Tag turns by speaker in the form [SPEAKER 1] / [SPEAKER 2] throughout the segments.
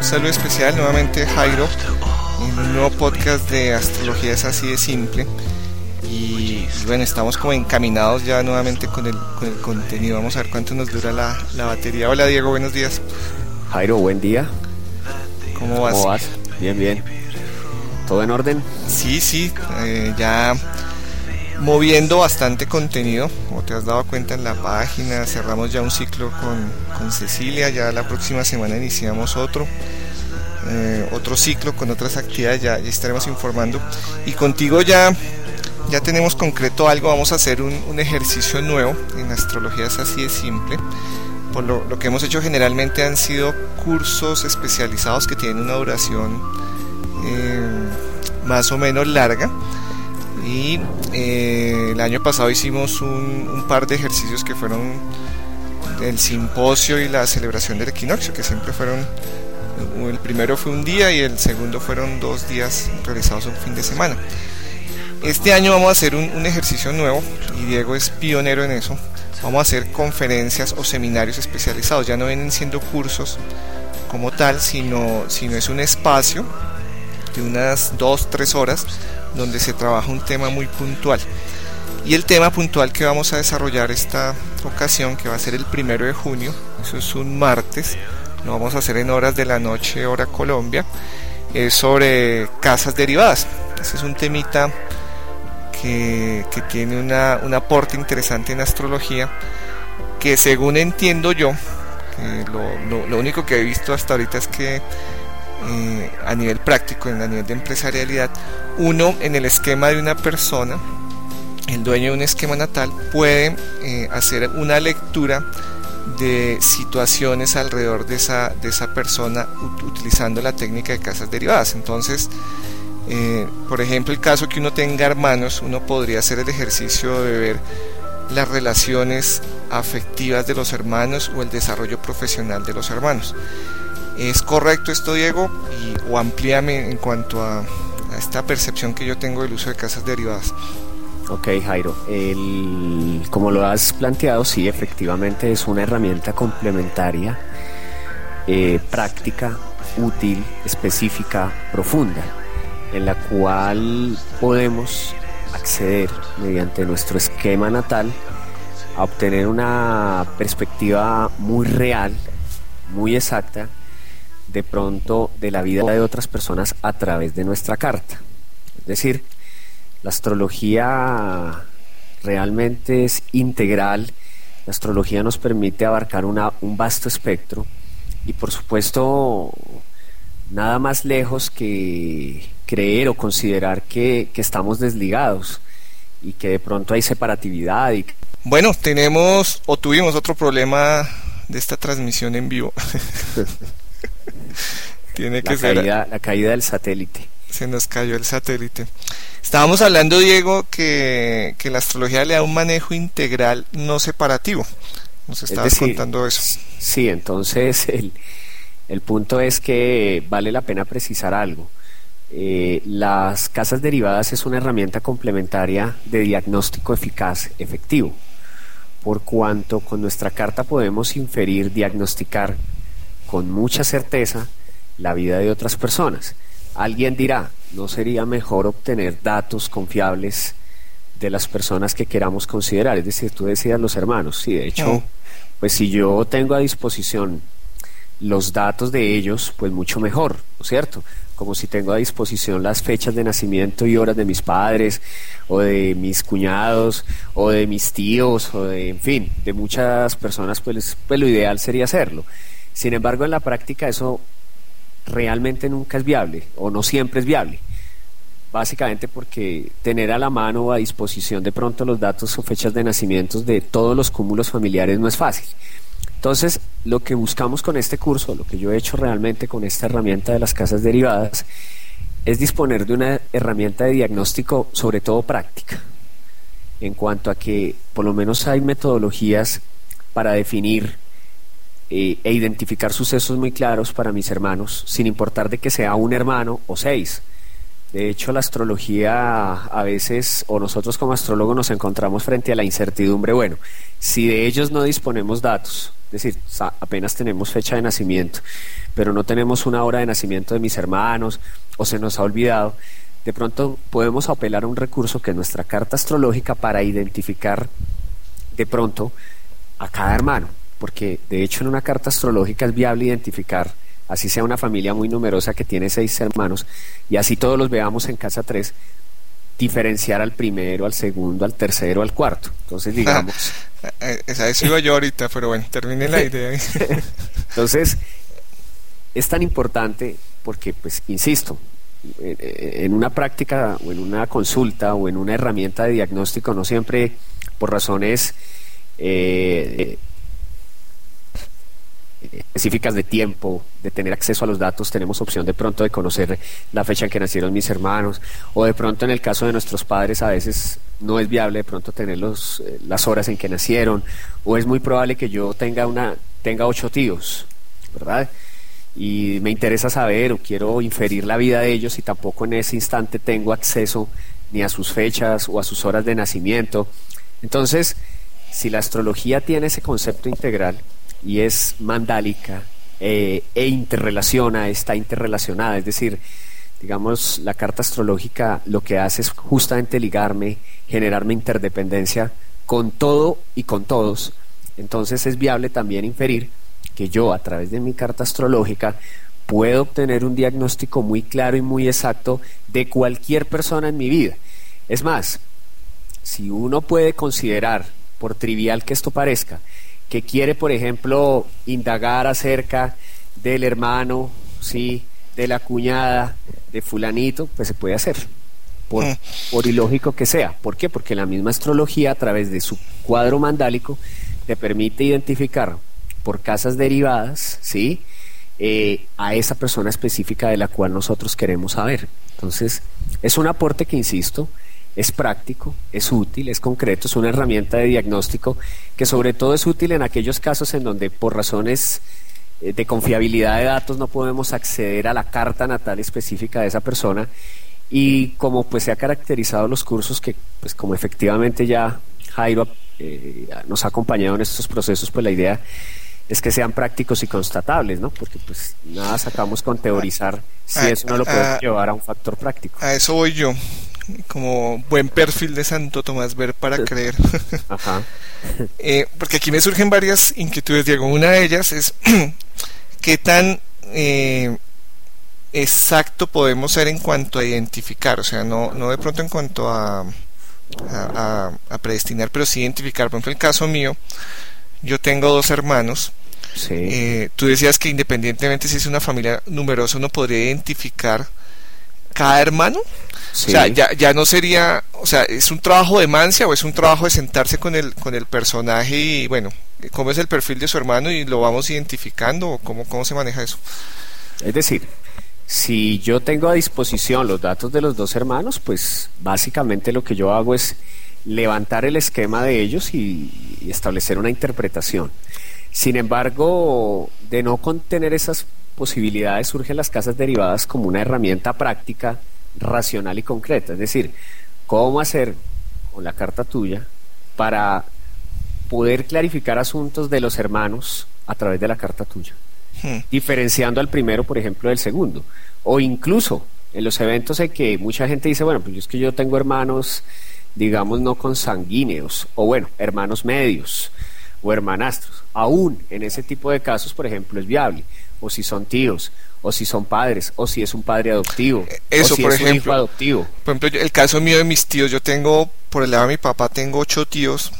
[SPEAKER 1] Un saludo especial nuevamente Jairo en un nuevo podcast de Astrología es así de simple. Y bueno, estamos como encaminados ya nuevamente con el, con el contenido. Vamos a ver cuánto nos dura la, la batería. Hola Diego, buenos días.
[SPEAKER 2] Jairo, buen día.
[SPEAKER 1] ¿Cómo vas?
[SPEAKER 2] ¿Cómo vas? Bien, bien. ¿Todo en orden?
[SPEAKER 1] Sí, sí, eh, ya moviendo bastante contenido, como te has dado cuenta en la página, cerramos ya un ciclo con, con Cecilia, ya la próxima semana iniciamos otro. Eh, otro ciclo con otras actividades, ya, ya, estaremos informando. Y contigo ya, ya tenemos concreto algo, vamos a hacer un, un ejercicio nuevo, en astrología es así de simple. Por lo, lo, que hemos hecho generalmente han sido cursos especializados que tienen una duración eh, más o menos larga. Y eh, el año pasado hicimos un, un par de ejercicios que fueron el simposio y la celebración del equinoccio, que siempre fueron el primero fue un día y el segundo fueron dos días realizados un fin de semana. Este año vamos a hacer un, un, ejercicio nuevo y Diego es pionero en eso. Vamos a hacer conferencias o seminarios especializados. Ya no vienen siendo cursos como tal, sino, sino es un espacio de unas dos, tres horas donde se trabaja un tema muy puntual. Y el tema puntual que vamos a desarrollar esta ocasión, que va a ser el primero de junio, eso es un martes, lo vamos a hacer en horas de la noche, hora Colombia, es sobre casas derivadas. Ese es un temita que, que tiene una, un aporte interesante en astrología, que según entiendo yo, lo, lo, lo, único que he visto hasta ahorita es que eh, a nivel práctico, en a nivel de empresarialidad, uno en el esquema de una persona, el dueño de un esquema natal, puede eh, hacer una lectura de situaciones alrededor de esa, de esa persona utilizando la técnica de casas derivadas. Entonces, eh, por ejemplo, el caso que uno tenga hermanos, uno podría hacer el ejercicio de ver las relaciones afectivas de los hermanos o el desarrollo profesional de los hermanos. ¿Es correcto esto, Diego? Y, o amplíame en cuanto a, esta percepción que yo tengo del uso de casas derivadas.
[SPEAKER 2] Ok, Jairo. Como lo has planteado, sí, efectivamente es una herramienta complementaria, eh, práctica, útil, específica, profunda, en la cual podemos acceder mediante nuestro esquema natal a obtener una perspectiva muy real, muy exacta, de pronto de la vida de otras personas a través de nuestra carta. Es decir, la astrología realmente es integral. La astrología nos permite abarcar una, un vasto espectro y por supuesto nada más lejos que creer o considerar que, que estamos desligados y que de pronto hay separatividad. Y...
[SPEAKER 1] Bueno, tenemos o tuvimos otro problema de esta transmisión en vivo.
[SPEAKER 2] Tiene que la ser caída, la caída del satélite.
[SPEAKER 1] Se nos cayó el satélite. Estábamos hablando, Diego, que, que, la astrología le da un manejo integral, no separativo. Nos estabas decir, contando eso.
[SPEAKER 2] Sí, entonces el, el, punto es que vale la pena precisar algo. Eh, las casas derivadas es una herramienta complementaria de diagnóstico eficaz, efectivo, por cuanto con nuestra carta podemos inferir, diagnosticar con mucha certeza la vida de otras personas. Alguien dirá, ¿no sería mejor obtener datos confiables de las personas que queramos considerar? Es decir, tú decías los hermanos, sí, de hecho, pues si yo tengo a disposición los datos de ellos, pues mucho mejor, ¿no es cierto? Como si tengo a disposición las fechas de nacimiento y horas de mis padres, o de mis cuñados, o de mis tíos, o de, en fin, de muchas personas, pues, pues lo ideal sería hacerlo. Sin embargo, en la práctica eso realmente nunca es viable o no siempre es viable. Básicamente porque tener a la mano o a disposición de pronto los datos o fechas de nacimientos de todos los cúmulos familiares no es fácil. Entonces, lo que buscamos con este curso, lo que yo he hecho realmente con esta herramienta de las casas derivadas, es disponer de una herramienta de diagnóstico, sobre todo práctica, en cuanto a que por lo menos hay metodologías para definir eh, e identificar sucesos muy claros para mis hermanos, sin importar de que sea un hermano o seis. De hecho, la astrología a veces, o nosotros como astrólogos nos encontramos frente a la incertidumbre, bueno, si de ellos no disponemos datos, es decir, apenas tenemos fecha de nacimiento, pero no tenemos una hora de nacimiento de mis hermanos o se nos ha olvidado, de pronto podemos apelar a un recurso que es nuestra carta astrológica para identificar de pronto a cada hermano, porque de hecho en una carta astrológica es viable identificar, así sea una familia muy numerosa que tiene seis hermanos, y así todos los veamos en casa tres, diferenciar al primero, al segundo, al tercero, al cuarto. Entonces, digamos...
[SPEAKER 1] Eh, esa eso iba yo ahorita, pero bueno, termine la idea.
[SPEAKER 2] Entonces, es tan importante porque, pues, insisto, en una práctica o en una consulta o en una herramienta de diagnóstico, no siempre por razones eh, específicas de tiempo, de tener acceso a los datos, tenemos opción de pronto de conocer la fecha en que nacieron mis hermanos, o de pronto en el caso de nuestros padres a veces no es viable de pronto tener eh, las horas en que nacieron, o es muy probable que yo tenga una tenga ocho tíos, ¿verdad? Y me interesa saber o quiero inferir la vida de ellos y tampoco en ese instante tengo acceso ni a sus fechas o a sus horas de nacimiento. Entonces, si la astrología tiene ese concepto integral, y es mandálica eh, e interrelaciona, está interrelacionada, es decir, digamos, la carta astrológica lo que hace es justamente ligarme, generarme interdependencia con todo y con todos. Entonces es viable también inferir que yo a través de mi carta astrológica puedo obtener un diagnóstico muy claro y muy exacto de cualquier persona en mi vida. Es más, si uno puede considerar, por trivial que esto parezca, que quiere, por ejemplo, indagar acerca del hermano, sí, de la cuñada, de fulanito, pues se puede hacer. Por, mm. por ilógico que sea. ¿Por qué? Porque la misma astrología, a través de su cuadro mandálico, te permite identificar por casas derivadas, ¿sí? Eh, a esa persona específica de la cual nosotros queremos saber. Entonces, es un aporte que, insisto, es práctico, es útil, es concreto, es una herramienta de diagnóstico que sobre todo es útil en aquellos casos en donde por razones eh, de confiabilidad de datos no podemos acceder a la carta natal específica de esa persona y como pues se ha caracterizado los cursos que pues como efectivamente ya Jairo eh, nos ha acompañado en estos procesos pues la idea es que sean prácticos y constatables, ¿no? Porque pues nada sacamos con teorizar si eso no lo podemos llevar a un factor práctico.
[SPEAKER 1] A eso voy yo como buen perfil de Santo Tomás Ver para creer. Eh, porque aquí me surgen varias inquietudes, Diego. Una de ellas es qué tan eh, exacto podemos ser en cuanto a identificar, o sea, no, no de pronto en cuanto a, a, predestinar, pero sí identificar. Por ejemplo, el caso mío, yo tengo dos hermanos. Eh, tú decías que independientemente si es una familia numerosa, uno podría identificar cada hermano. O sea, ya, ya no sería, o sea, ¿es un trabajo de mancia o es un trabajo de sentarse con el, con el personaje y, bueno, cómo es el perfil de su hermano y lo vamos identificando o cómo, cómo se maneja eso?
[SPEAKER 2] Es decir, si yo tengo a disposición los datos de los dos hermanos, pues básicamente lo que yo hago es levantar el esquema de ellos y, y establecer una interpretación. Sin embargo, de no contener esas posibilidades surgen las casas derivadas como una herramienta práctica racional y concreta. Es decir, cómo hacer con la carta tuya para poder clarificar asuntos de los hermanos a través de la carta tuya, hmm. diferenciando al primero, por ejemplo, del segundo, o incluso en los eventos en que mucha gente dice, bueno, pues es que yo tengo hermanos, digamos, no consanguíneos, o bueno, hermanos medios, o hermanastros. Aún en ese tipo de casos, por ejemplo, es viable, o si son tíos, o si son padres, o si es un padre adoptivo,
[SPEAKER 1] Eso,
[SPEAKER 2] o si
[SPEAKER 1] por
[SPEAKER 2] es
[SPEAKER 1] ejemplo,
[SPEAKER 2] un hijo adoptivo.
[SPEAKER 1] Por ejemplo, el caso mío de mis tíos, yo tengo, por el lado de mi papá, tengo ocho tíos,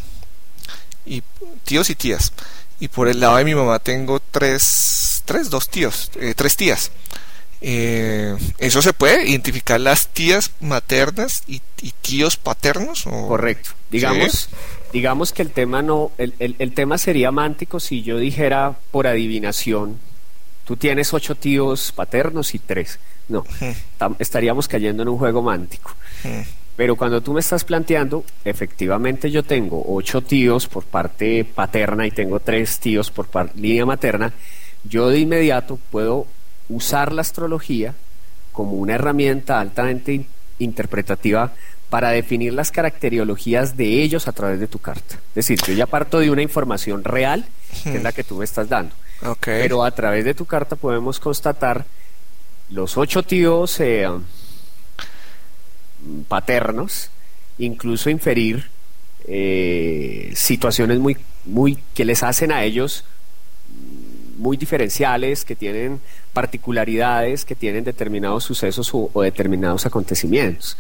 [SPEAKER 1] y tíos y tías, y por el lado de mi mamá tengo tres, tres, dos tíos, eh, tres tías. Eh, ¿Eso se puede? ¿Identificar las tías maternas y, tíos paternos?
[SPEAKER 2] Correcto. Digamos, digamos que el tema no, el, el, el tema sería mántico si yo dijera por adivinación tú tienes ocho tíos paternos y tres. No, estaríamos cayendo en un juego mántico. Pero cuando tú me estás planteando, efectivamente yo tengo ocho tíos por parte paterna y tengo tres tíos por línea materna, yo de inmediato puedo usar la astrología como una herramienta altamente interpretativa para definir las caracterologías de ellos a través de tu carta. Es decir, yo ya parto de una información real que es la que tú me estás dando. Pero a través de tu carta podemos constatar los ocho tíos eh, paternos, incluso inferir eh, situaciones muy, muy que les hacen a ellos muy diferenciales, que tienen particularidades, que tienen determinados sucesos o, determinados acontecimientos.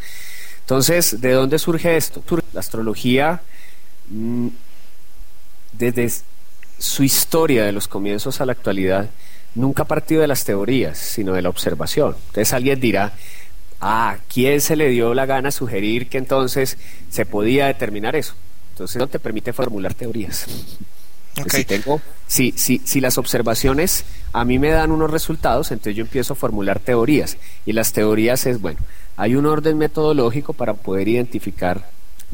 [SPEAKER 2] Entonces, ¿de dónde surge esto? La astrología, mm, desde su historia de los comienzos a la actualidad, nunca ha partido de las teorías, sino de la observación. Entonces alguien dirá, ¿a quién se le dio la gana sugerir que entonces se podía determinar eso? Entonces no te permite formular teorías. Si, tengo, si, si, si las observaciones a mí me dan unos resultados, entonces yo empiezo a formular teorías. Y las teorías es, bueno, hay un orden metodológico para poder identificar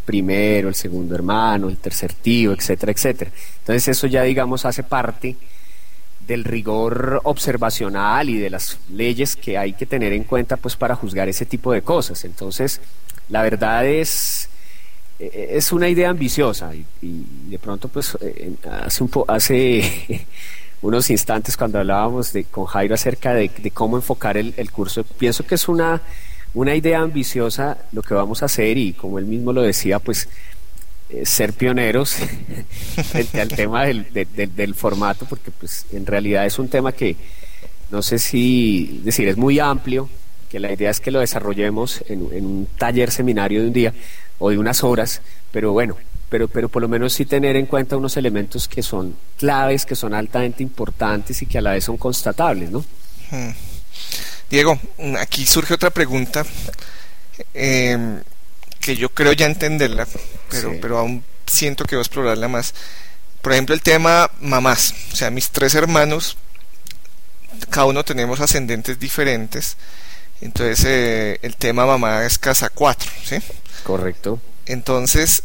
[SPEAKER 2] primero, el segundo hermano, el tercer tío, etcétera, etcétera. Entonces eso ya, digamos, hace parte del rigor observacional y de las leyes que hay que tener en cuenta pues para juzgar ese tipo de cosas. Entonces, la verdad es eh, es una idea ambiciosa y, de pronto pues hace un hace unos instantes cuando hablábamos de, con Jairo acerca de, cómo enfocar el, curso pienso que es una una idea ambiciosa lo que vamos a hacer y como él mismo lo decía pues eh, ser pioneros frente al tema del, del, formato porque pues en realidad es un tema que no sé si decir es muy amplio que la idea es que lo desarrollemos en, un taller seminario de un día o de unas horas, pero bueno, pero, pero por lo menos sí tener en cuenta unos elementos que son claves, que son altamente importantes y que a la vez son constatables, ¿no? Hmm.
[SPEAKER 1] Diego, aquí surge otra pregunta em, que yo creo ya entenderla, pero, pero aún siento que voy a explorarla más. Por ejemplo, el tema mamás, o sea, mis tres hermanos, cada uno tenemos ascendentes diferentes, entonces eh, el tema mamá es casa 4, ¿sí?
[SPEAKER 2] Correcto.
[SPEAKER 1] Entonces,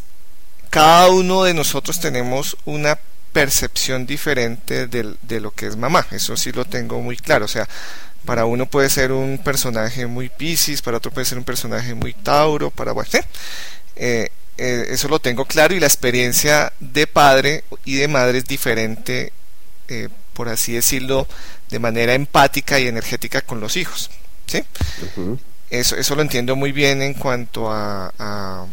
[SPEAKER 1] cada uno de nosotros tenemos una percepción diferente de, lo que es mamá. Eso sí lo tengo muy claro. O sea, para uno puede ser un personaje muy Pisces, para otro puede ser un personaje muy Tauro, para bueno, eh, eh, eso lo tengo claro y la experiencia de padre y de madre es diferente, eh, por así decirlo, de manera empática y energética con los hijos. ¿sí? Eso, eso lo entiendo muy bien en cuanto a, a,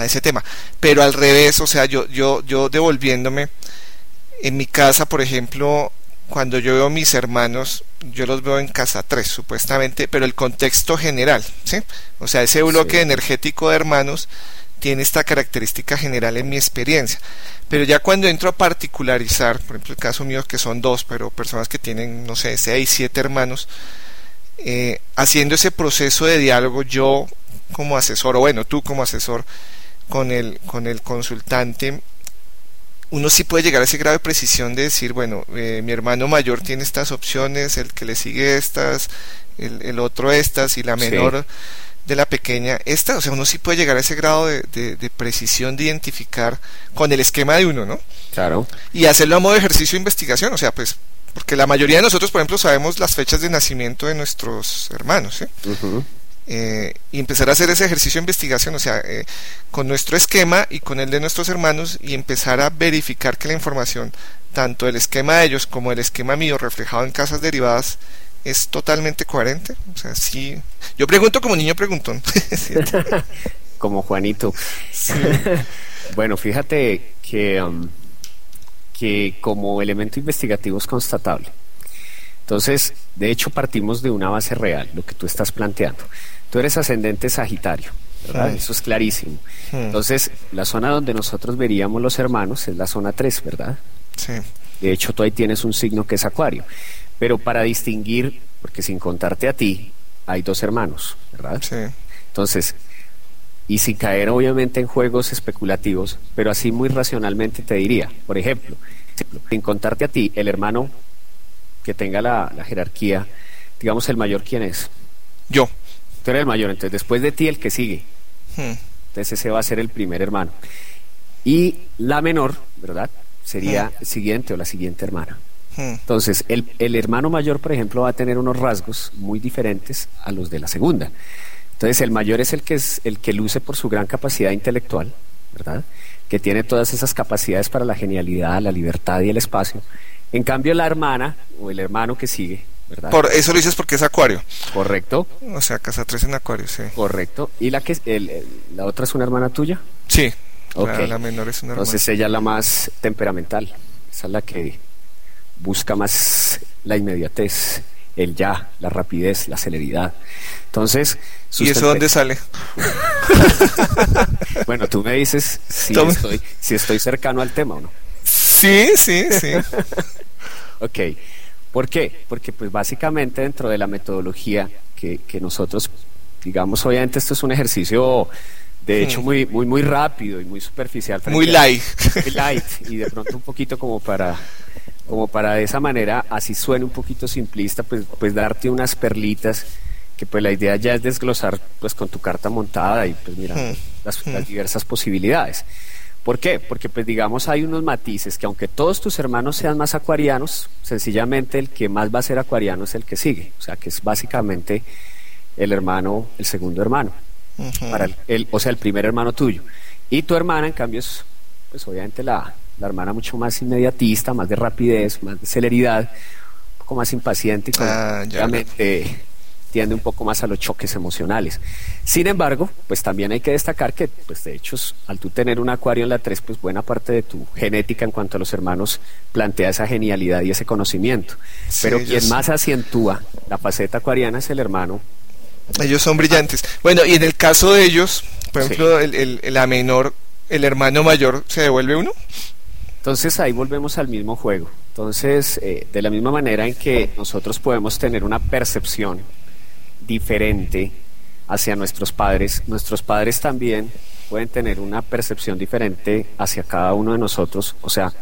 [SPEAKER 1] ese tema. Pero al revés, o sea, yo, yo, yo devolviéndome, en mi casa, por ejemplo, cuando yo veo a mis hermanos, yo los veo en casa 3, supuestamente, pero el contexto general, ¿sí? O sea, ese bloque energético de hermanos tiene esta característica general en mi experiencia. Pero ya cuando entro a particularizar, por ejemplo, el caso mío que son dos, pero personas que tienen, no sé, seis, siete hermanos, eh, haciendo ese proceso de diálogo yo como asesor, o bueno, tú como asesor con el, con el consultante, uno sí puede llegar a ese grado de precisión de decir, bueno, eh, mi hermano mayor tiene estas opciones, el que le sigue estas, el, otro estas, y la menor de la pequeña esta, o sea, uno sí puede llegar a ese grado de, de, precisión de identificar con el esquema de uno, ¿no?
[SPEAKER 2] Claro.
[SPEAKER 1] Y hacerlo a modo de ejercicio de investigación, o sea, pues porque la mayoría de nosotros, por ejemplo, sabemos las fechas de nacimiento de nuestros hermanos, eh, y empezar a hacer ese ejercicio de investigación, o sea, eh, con nuestro esquema y con el de nuestros hermanos, y empezar a verificar que la información, tanto el esquema de ellos como el esquema mío reflejado en casas derivadas, es totalmente coherente. O sea, sí. Yo pregunto como niño preguntón.
[SPEAKER 2] como Juanito. bueno, fíjate que um, que como elemento investigativo es constatable. Entonces, de hecho, partimos de una base real, lo que tú estás planteando. Tú eres ascendente Sagitario, ¿verdad? Eso es clarísimo. Entonces, la zona donde nosotros veríamos los hermanos es la zona 3, ¿verdad?
[SPEAKER 1] Sí.
[SPEAKER 2] De hecho, tú ahí tienes un signo que es Acuario. Pero para distinguir, porque sin contarte a ti, hay dos hermanos, ¿verdad?
[SPEAKER 1] Sí.
[SPEAKER 2] Entonces, y sin caer obviamente en juegos especulativos, pero así muy racionalmente te diría, por ejemplo, sin contarte a ti, el hermano que tenga la, jerarquía, digamos el mayor, ¿quién es?
[SPEAKER 1] Yo.
[SPEAKER 2] Tú eres el mayor, entonces después de ti el que sigue.
[SPEAKER 1] Hmm.
[SPEAKER 2] Entonces ese va a ser el primer hermano. Y la menor, ¿verdad? Sería hmm. el siguiente o la siguiente hermana. Hmm. Entonces, el, el hermano mayor, por ejemplo, va a tener unos rasgos muy diferentes a los de la segunda. Entonces el mayor es el que es el que luce por su gran capacidad intelectual, ¿verdad? que tiene todas esas capacidades para la genialidad, la libertad y el espacio. En cambio, la hermana o el hermano que sigue, ¿verdad?
[SPEAKER 1] Por eso lo dices porque es acuario.
[SPEAKER 2] Correcto.
[SPEAKER 1] O sea, casa 3 en acuario, sí.
[SPEAKER 2] Correcto. ¿Y la que el, la otra es una hermana tuya?
[SPEAKER 1] Sí. La, menor es una hermana.
[SPEAKER 2] Entonces ella es la más temperamental. Esa es la que busca más la inmediatez, el ya, la rapidez, la celeridad. Entonces,
[SPEAKER 1] ¿y eso dónde sale?
[SPEAKER 2] bueno, tú me dices si estoy, si estoy cercano al tema o no.
[SPEAKER 1] Sí, sí, sí.
[SPEAKER 2] ok. ¿Por qué? Porque pues básicamente dentro de la metodología que, que nosotros, digamos, obviamente esto es un ejercicio de hecho muy muy muy rápido y muy superficial
[SPEAKER 1] muy light.
[SPEAKER 2] Muy light. Y de pronto un poquito como para como para de esa manera así suene un poquito simplista pues pues darte unas perlitas que pues la idea ya es desglosar pues con tu carta montada y pues mira las, las diversas posibilidades ¿Por qué? Porque pues digamos hay unos matices que aunque todos tus hermanos sean más acuarianos, sencillamente el que más va a ser acuariano es el que sigue, o sea que es básicamente el hermano, el segundo hermano, para el, o sea el primer hermano tuyo. Y tu hermana en cambio es pues obviamente la, la hermana mucho más inmediatista, más de rapidez, más de celeridad, un poco más impaciente y con, ah, tiende un poco más a los choques emocionales. Sin embargo, pues también hay que destacar que, pues de hecho, al tú tener un acuario en la 3, pues buena parte de tu genética en cuanto a los hermanos plantea esa genialidad y ese conocimiento. Pero quien más acentúa la faceta acuariana es el hermano.
[SPEAKER 1] Ellos son brillantes. Bueno, y en el caso de ellos, por ejemplo, el, la menor, el hermano mayor, ¿se devuelve uno?
[SPEAKER 2] Entonces ahí volvemos al mismo juego. Entonces, eh, de la misma manera en que nosotros podemos tener una percepción diferente hacia nuestros padres, nuestros padres también pueden tener una percepción diferente hacia cada uno de nosotros, o sea,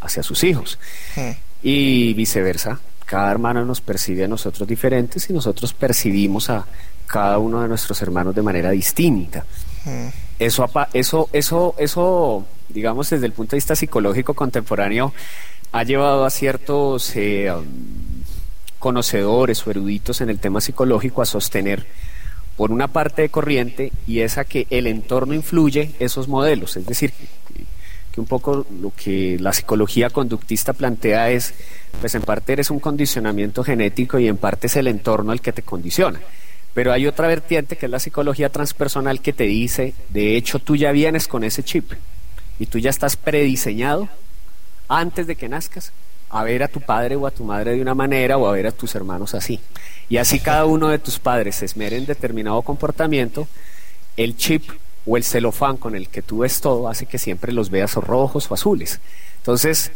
[SPEAKER 2] hacia sus hijos. Hmm. Y viceversa, cada hermano nos percibe a nosotros diferentes y nosotros percibimos a cada uno de nuestros hermanos de manera distinta. Hmm. Eso, eso, eso, eso, digamos, desde el punto de vista psicológico contemporáneo, ha llevado a ciertos eh, conocedores o eruditos en el tema psicológico a sostener por una parte de corriente y es a que el entorno influye esos modelos, es decir, que, un poco lo que la psicología conductista plantea es, pues en parte eres un condicionamiento genético y en parte es el entorno el que te condiciona. Pero hay otra vertiente que es la psicología transpersonal que te dice, de hecho tú ya vienes con ese chip y tú ya estás prediseñado antes de que nazcas a ver a tu padre o a tu madre de una manera o a ver a tus hermanos así. Y así cada uno de tus padres se esmere en determinado comportamiento, el chip o el celofán con el que tú ves todo hace que siempre los veas o rojos o azules. Entonces,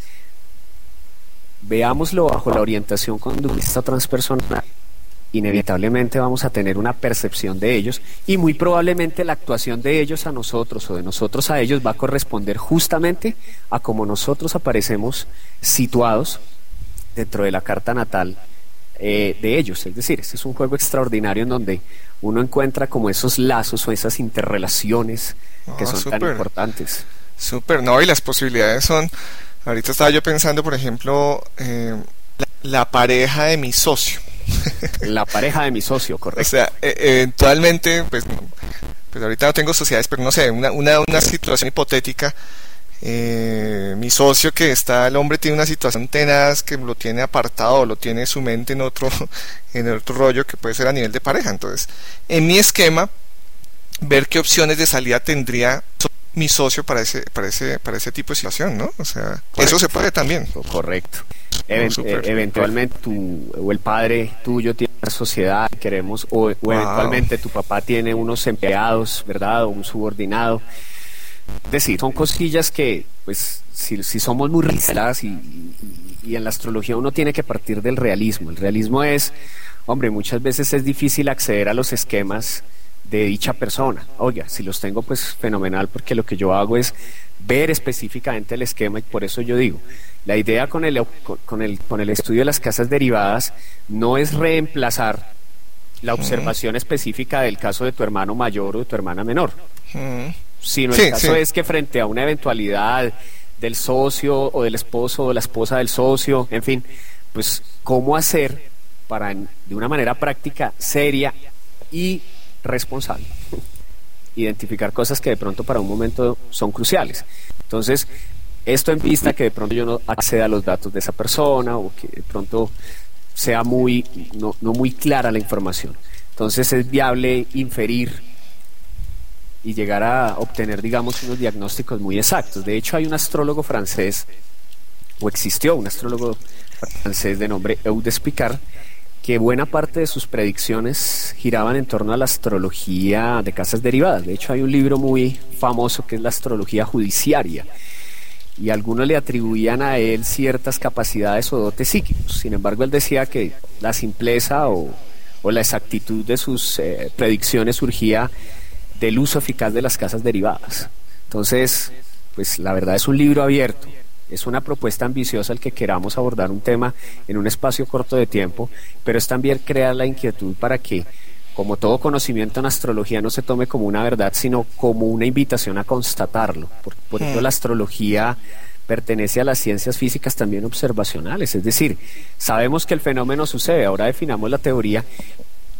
[SPEAKER 2] veámoslo bajo la orientación conductista transpersonal inevitablemente vamos a tener una percepción de ellos y muy probablemente la actuación de ellos a nosotros o de nosotros a ellos va a corresponder justamente a cómo nosotros aparecemos situados dentro de la carta natal eh, de ellos. Es decir, este es un juego extraordinario en donde uno encuentra como esos lazos o esas interrelaciones que ah, son tan importantes.
[SPEAKER 1] Súper, no, y las posibilidades son, ahorita estaba yo pensando, por ejemplo, eh, la pareja de mi socio
[SPEAKER 2] la pareja de mi socio, correcto.
[SPEAKER 1] O sea, e, eventualmente, pues, pues ahorita no tengo sociedades, pero no sé, una, una, una situación hipotética. Eh, mi socio que está, el hombre tiene una situación tenaz que lo tiene apartado, lo tiene su mente en otro, en otro rollo que puede ser a nivel de pareja. Entonces, en mi esquema, ver qué opciones de salida tendría mi socio para ese, para ese, para ese tipo de situación, ¿no? O sea, eso se puede también.
[SPEAKER 2] Correcto. Eh, eventualmente tu, o el padre tuyo tiene una sociedad, queremos, o, eventualmente tu papá tiene unos empleados, ¿verdad? O un subordinado. Es decir, son cosillas que, pues, si, si somos muy reales y, y en la astrología uno tiene que partir del realismo. El realismo es, hombre, muchas veces es difícil acceder a los esquemas de dicha persona. Oiga, si los tengo, pues fenomenal, porque lo que yo hago es ver específicamente el esquema y por eso yo digo, la idea con el, con el, con el estudio de las casas derivadas no es reemplazar la observación específica del caso de tu hermano mayor o de tu hermana menor, sino el caso es que frente a una eventualidad del socio o del esposo o la esposa del socio, en fin, pues cómo hacer para de una manera práctica, seria y responsable. identificar cosas que de pronto para un momento son cruciales. Entonces, esto en vista que de pronto yo no acceda a los datos de esa persona o que de pronto sea muy, no, no muy clara la información. Entonces es viable inferir y llegar a obtener, digamos, unos diagnósticos muy exactos. De hecho, hay un astrólogo francés, o existió un astrólogo francés de nombre Eudes Picard, que buena parte de sus predicciones giraban en torno a la astrología de casas derivadas. De hecho, hay un libro muy famoso que es la astrología judiciaria. Y algunos le atribuían a él ciertas capacidades o dotes psíquicos. Sin embargo, él decía que la simpleza o, la exactitud de sus eh, predicciones surgía del uso eficaz de las casas derivadas. Entonces, pues la verdad es un libro abierto, es una propuesta ambiciosa el que queramos abordar un tema en un espacio corto de tiempo, pero es también crear la inquietud para que, como todo conocimiento en astrología, no se tome como una verdad, sino como una invitación a constatarlo. Por, por ello, hmm. la astrología pertenece a las ciencias físicas también observacionales, es decir, sabemos que el fenómeno sucede, ahora definamos la teoría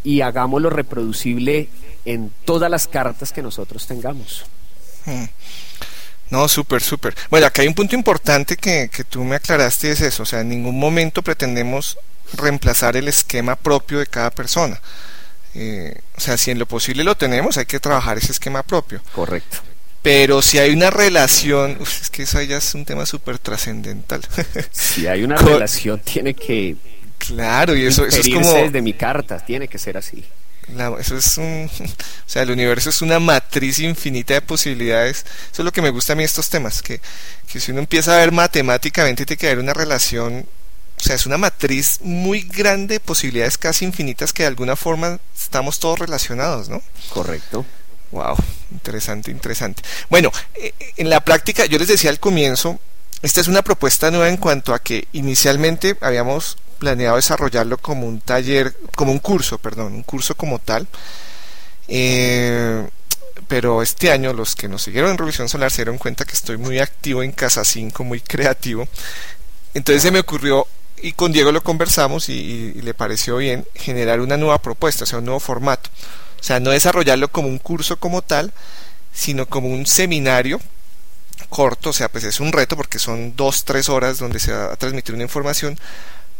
[SPEAKER 2] y hagámoslo reproducible en todas las cartas que nosotros tengamos.
[SPEAKER 1] Hmm. No, súper, súper. Bueno, acá hay un punto importante que, que tú me aclaraste, es eso, o sea, en ningún momento pretendemos reemplazar el esquema propio de cada persona. Eh, o sea, si en lo posible lo tenemos, hay que trabajar ese esquema propio.
[SPEAKER 2] Correcto.
[SPEAKER 1] Pero si hay una relación, es que eso ya es un tema súper trascendental.
[SPEAKER 2] si hay una relación, tiene que...
[SPEAKER 1] Claro, y eso, eso es como...
[SPEAKER 2] desde mi carta, tiene que ser así
[SPEAKER 1] eso es un, o sea, el universo es una matriz infinita de posibilidades. Eso es lo que me gusta a mí estos temas, que, que si uno empieza a ver matemáticamente tiene que haber una relación, o sea, es una matriz muy grande de posibilidades casi infinitas que de alguna forma estamos todos relacionados, ¿no?
[SPEAKER 2] Correcto.
[SPEAKER 1] Wow, interesante, interesante. Bueno, eh, en la práctica, yo les decía al comienzo, esta es una propuesta nueva en cuanto a que inicialmente habíamos planeado desarrollarlo como un taller, como un curso, perdón, un curso como tal. Eh, pero este año los que nos siguieron en Revisión Solar se dieron cuenta que estoy muy activo en Casa 5, muy creativo. Entonces se me ocurrió, y con Diego lo conversamos y, le pareció bien, generar una nueva propuesta, o sea, un nuevo formato. O sea, no desarrollarlo como un curso como tal, sino como un seminario corto, o sea, pues es un reto porque son dos, tres horas donde se va a transmitir una información,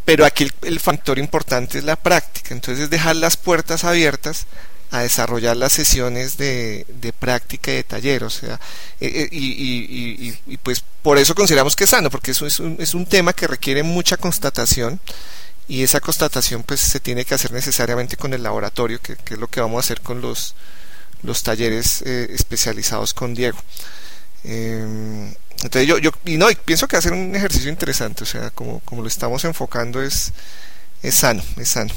[SPEAKER 1] pero aquí el, factor importante es la práctica, entonces dejar las puertas abiertas a desarrollar las sesiones de, práctica y de taller, o sea, eh, eh, y, pues por eso consideramos que es sano, porque eso es un, es un tema que requiere mucha constatación y esa constatación pues se tiene que hacer necesariamente con el laboratorio, que, es lo que vamos a hacer con los, los talleres eh, especializados con Diego. Eh, entonces yo, yo y no, pienso que hacer un ejercicio interesante, o sea, como, como lo estamos enfocando es, es sano, es sano.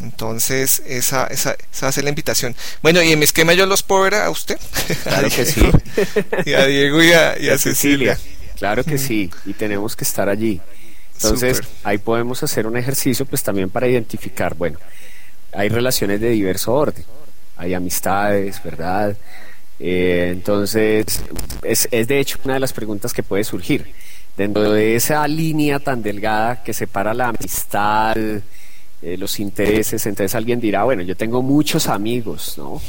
[SPEAKER 1] Entonces, esa, esa, esa va a ser la invitación. Bueno, y en mi esquema yo los puedo ver a usted.
[SPEAKER 2] Claro que sí.
[SPEAKER 1] Y a Diego y a, Cecilia.
[SPEAKER 2] Claro que sí, y tenemos que estar allí. Entonces, ahí podemos hacer un ejercicio, pues también para identificar, bueno, hay relaciones de diverso orden, hay amistades, ¿verdad? Eh, entonces, es, es de hecho una de las preguntas que puede surgir. Dentro de esa línea tan delgada que separa la amistad, eh, los intereses, entonces alguien dirá, bueno, yo tengo muchos amigos, ¿no?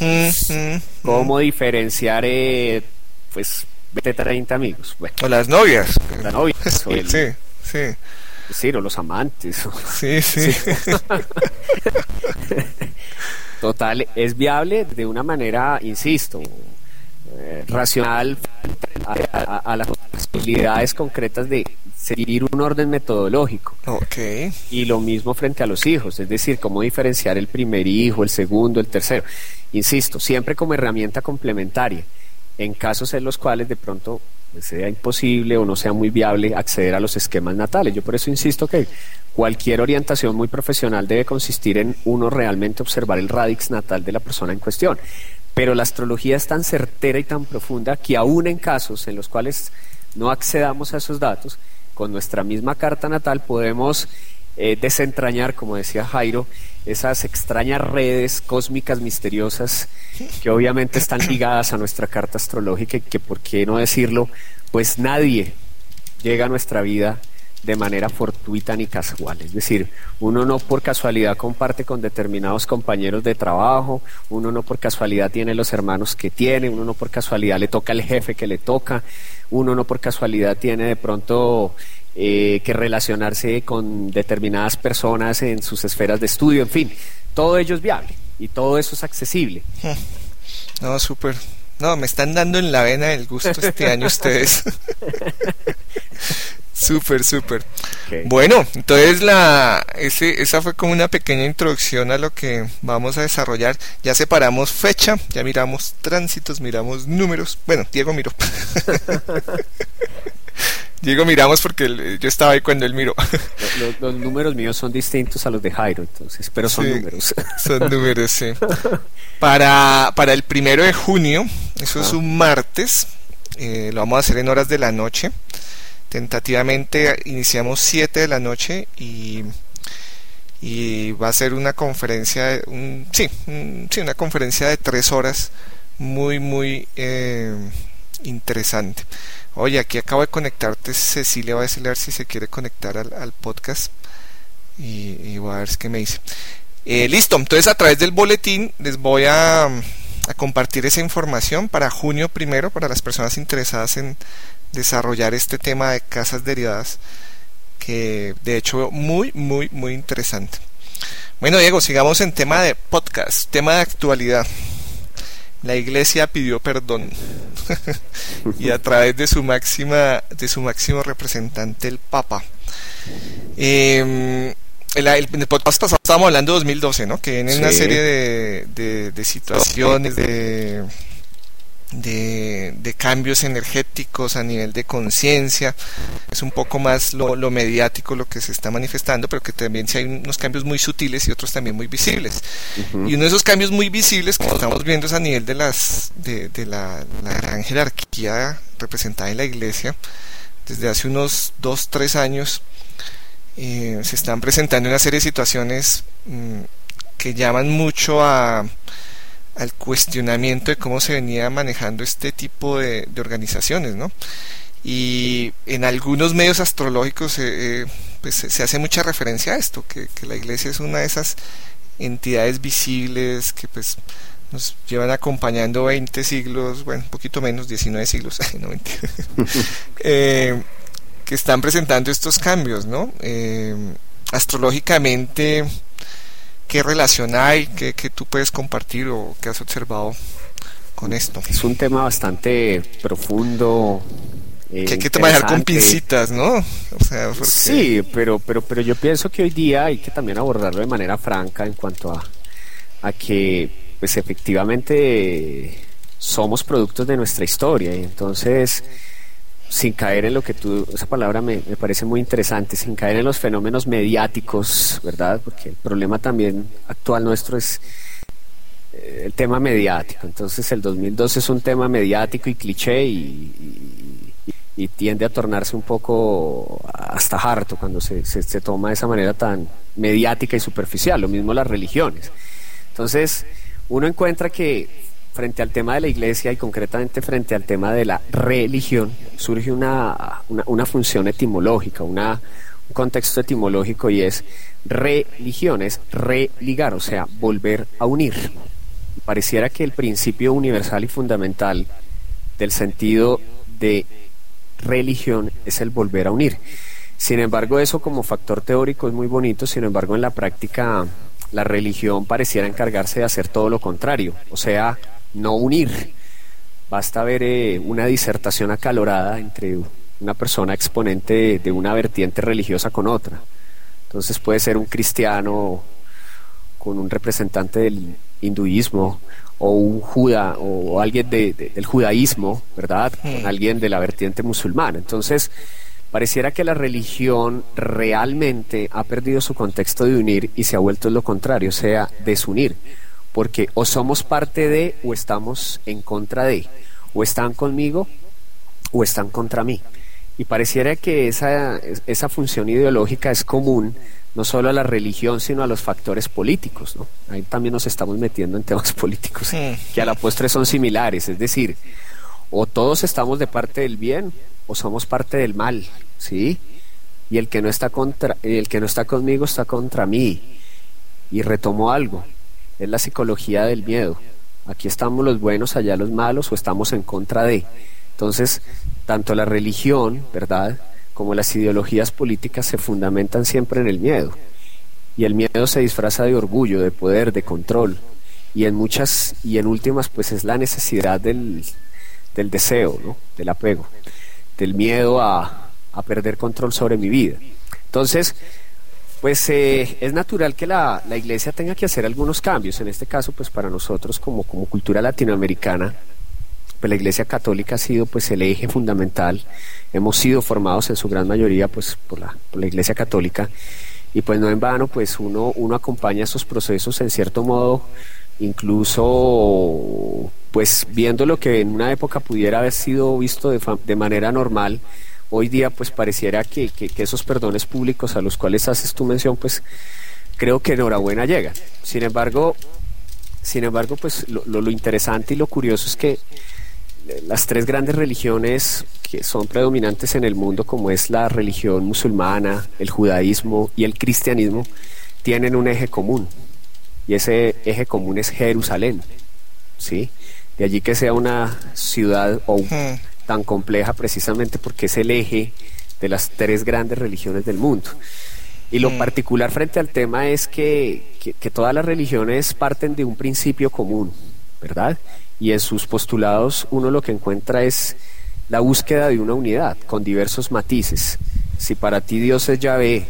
[SPEAKER 2] ¿Cómo diferenciar, eh, pues, 20, 30 amigos?
[SPEAKER 1] Bueno, o las novias.
[SPEAKER 2] Las novias.
[SPEAKER 1] sí, sí.
[SPEAKER 2] Sí, o los amantes.
[SPEAKER 1] Sí, sí.
[SPEAKER 2] Total, es viable de una manera, insisto, eh, racional a, las posibilidades concretas de seguir un orden metodológico.
[SPEAKER 1] Okay.
[SPEAKER 2] Y lo mismo frente a los hijos, es decir, cómo diferenciar el primer hijo, el segundo, el tercero. Insisto, siempre como herramienta complementaria, en casos en los cuales de pronto sea imposible o no sea muy viable acceder a los esquemas natales. Yo por eso insisto que cualquier orientación muy profesional debe consistir en uno realmente observar el radix natal de la persona en cuestión. Pero la astrología es tan certera y tan profunda que aún en casos en los cuales no accedamos a esos datos, con nuestra misma carta natal podemos eh, desentrañar, como decía Jairo, esas extrañas redes cósmicas misteriosas que obviamente están ligadas a nuestra carta astrológica y que, por qué no decirlo, pues nadie llega a nuestra vida de manera fortuita ni casual. Es decir, uno no por casualidad comparte con determinados compañeros de trabajo, uno no por casualidad tiene los hermanos que tiene, uno no por casualidad le toca el jefe que le toca, uno no por casualidad tiene de pronto eh, que relacionarse con determinadas personas en sus esferas de estudio, en fin, todo ello es viable y todo eso es accesible.
[SPEAKER 1] No, súper. No, me están dando en la vena el gusto este año ustedes. Súper, súper. Bueno, entonces la, ese, esa fue como una pequeña introducción a lo que vamos a desarrollar. Ya separamos fecha, ya miramos tránsitos, miramos números. Bueno, Diego miró. Diego miramos porque yo estaba ahí cuando él miró.
[SPEAKER 2] Los, números míos son distintos a los de Jairo, entonces, pero son números.
[SPEAKER 1] Son números, sí. Para, para el primero de junio, eso es un martes, eh, lo vamos a hacer en horas de la noche. Tentativamente iniciamos 7 de la noche y, y va a ser una conferencia, un, sí, sí, una conferencia de 3 horas muy, muy eh, interesante. Oye, aquí acabo de conectarte, Cecilia va a decirle a ver si se quiere conectar al, podcast y, y, voy a ver qué me dice. Eh, listo, entonces a través del boletín les voy a, a compartir esa información para junio primero, para las personas interesadas en, desarrollar este tema de casas derivadas que de hecho muy muy muy interesante. Bueno Diego, sigamos en tema de podcast, tema de actualidad. La iglesia pidió perdón y a través de su máxima de su máximo representante el Papa. Eh, el, el, podcast pasado estábamos hablando de 2012, ¿no? Que en una serie de, de situaciones de de, cambios energéticos a nivel de conciencia. Es un poco más lo, mediático lo que se está manifestando, pero que también si hay unos cambios muy sutiles y otros también muy visibles. Y uno de esos cambios muy visibles que estamos viendo es a nivel de, las, de, la, gran jerarquía representada en la iglesia. Desde hace unos dos, tres años eh, se están presentando una serie de situaciones mm, que llaman mucho a al cuestionamiento de cómo se venía manejando este tipo de, organizaciones, ¿no? Y en algunos medios astrológicos eh, eh, pues, se hace mucha referencia a esto, que, la iglesia es una de esas entidades visibles que pues nos llevan acompañando 20 siglos, bueno, un poquito menos, 19 siglos, no eh, que están presentando estos cambios, ¿no? astrológicamente ¿Qué relación hay? ¿Qué, tú puedes compartir o qué has observado con esto?
[SPEAKER 2] Es un tema bastante profundo.
[SPEAKER 1] que hay que manejar con pincitas, ¿no?
[SPEAKER 2] Sí, pero, pero, pero yo pienso que hoy día hay que también abordarlo de manera franca en cuanto a, a que, pues efectivamente, somos productos de nuestra historia y entonces sin caer en lo que tú, esa palabra me, me, parece muy interesante, sin caer en los fenómenos mediáticos, ¿verdad? Porque el problema también actual nuestro es eh, el tema mediático. Entonces el 2012 es un tema mediático y cliché y, y, tiende a tornarse un poco hasta harto cuando se, se, se toma de esa manera tan mediática y superficial, lo mismo las religiones. Entonces uno encuentra que frente al tema de la iglesia y concretamente frente al tema de la religión, surge una, una, función etimológica, una, un contexto etimológico y es religión, es religar, o sea, volver a unir. Pareciera que el principio universal y fundamental del sentido de religión es el volver a unir. Sin embargo, eso como factor teórico es muy bonito, sin embargo, en la práctica la religión pareciera encargarse de hacer todo lo contrario, o sea, no unir. Basta ver eh, una disertación acalorada entre una persona exponente de, una vertiente religiosa con otra. Entonces puede ser un cristiano con un representante del hinduismo o un juda o alguien del judaísmo, ¿verdad? Con alguien de la vertiente musulmana. Entonces, pareciera que la religión realmente ha perdido su contexto de unir y se ha vuelto lo contrario, o sea, desunir porque o somos parte de o estamos en contra de, o están conmigo o están contra mí. Y pareciera que esa, esa función ideológica es común no solo a la religión, sino a los factores políticos. ¿no? Ahí también nos estamos metiendo en temas políticos que a la postre son similares, es decir, o todos estamos de parte del bien o somos parte del mal, ¿sí? y el que no está contra el que no está conmigo está contra mí. Y retomó algo, es la psicología del miedo. Aquí estamos los buenos, allá los malos o estamos en contra de. Entonces, tanto la religión, ¿verdad? como las ideologías políticas se fundamentan siempre en el miedo. Y el miedo se disfraza de orgullo, de poder, de control. Y en muchas, y en últimas, pues es la necesidad del, del deseo, ¿no? del apego, del miedo a, a perder control sobre mi vida. Entonces, pues eh, es natural que la, la, iglesia tenga que hacer algunos cambios. En este caso, pues para nosotros como, como cultura latinoamericana, pues la iglesia católica ha sido pues el eje fundamental. Hemos sido formados en su gran mayoría pues por la, por la iglesia católica y pues no en vano pues uno, uno acompaña esos procesos en cierto modo incluso pues viendo lo que en una época pudiera haber sido visto de, de manera normal hoy día pues pareciera que, esos perdones públicos a los cuales haces tu mención pues creo que enhorabuena llega sin embargo sin embargo pues lo, interesante y lo curioso es que las tres grandes religiones que son predominantes en el mundo, como es la religión musulmana, el judaísmo y el cristianismo, tienen un eje común. Y ese eje común es Jerusalén. ¿sí? De allí que sea una ciudad tan compleja precisamente porque es el eje de las tres grandes religiones del mundo. Y lo particular frente al tema es que, que todas las religiones parten de un principio común, ¿verdad? y en sus postulados uno lo que encuentra es la búsqueda de una unidad con diversos matices. Si para ti Dios es Yahvé,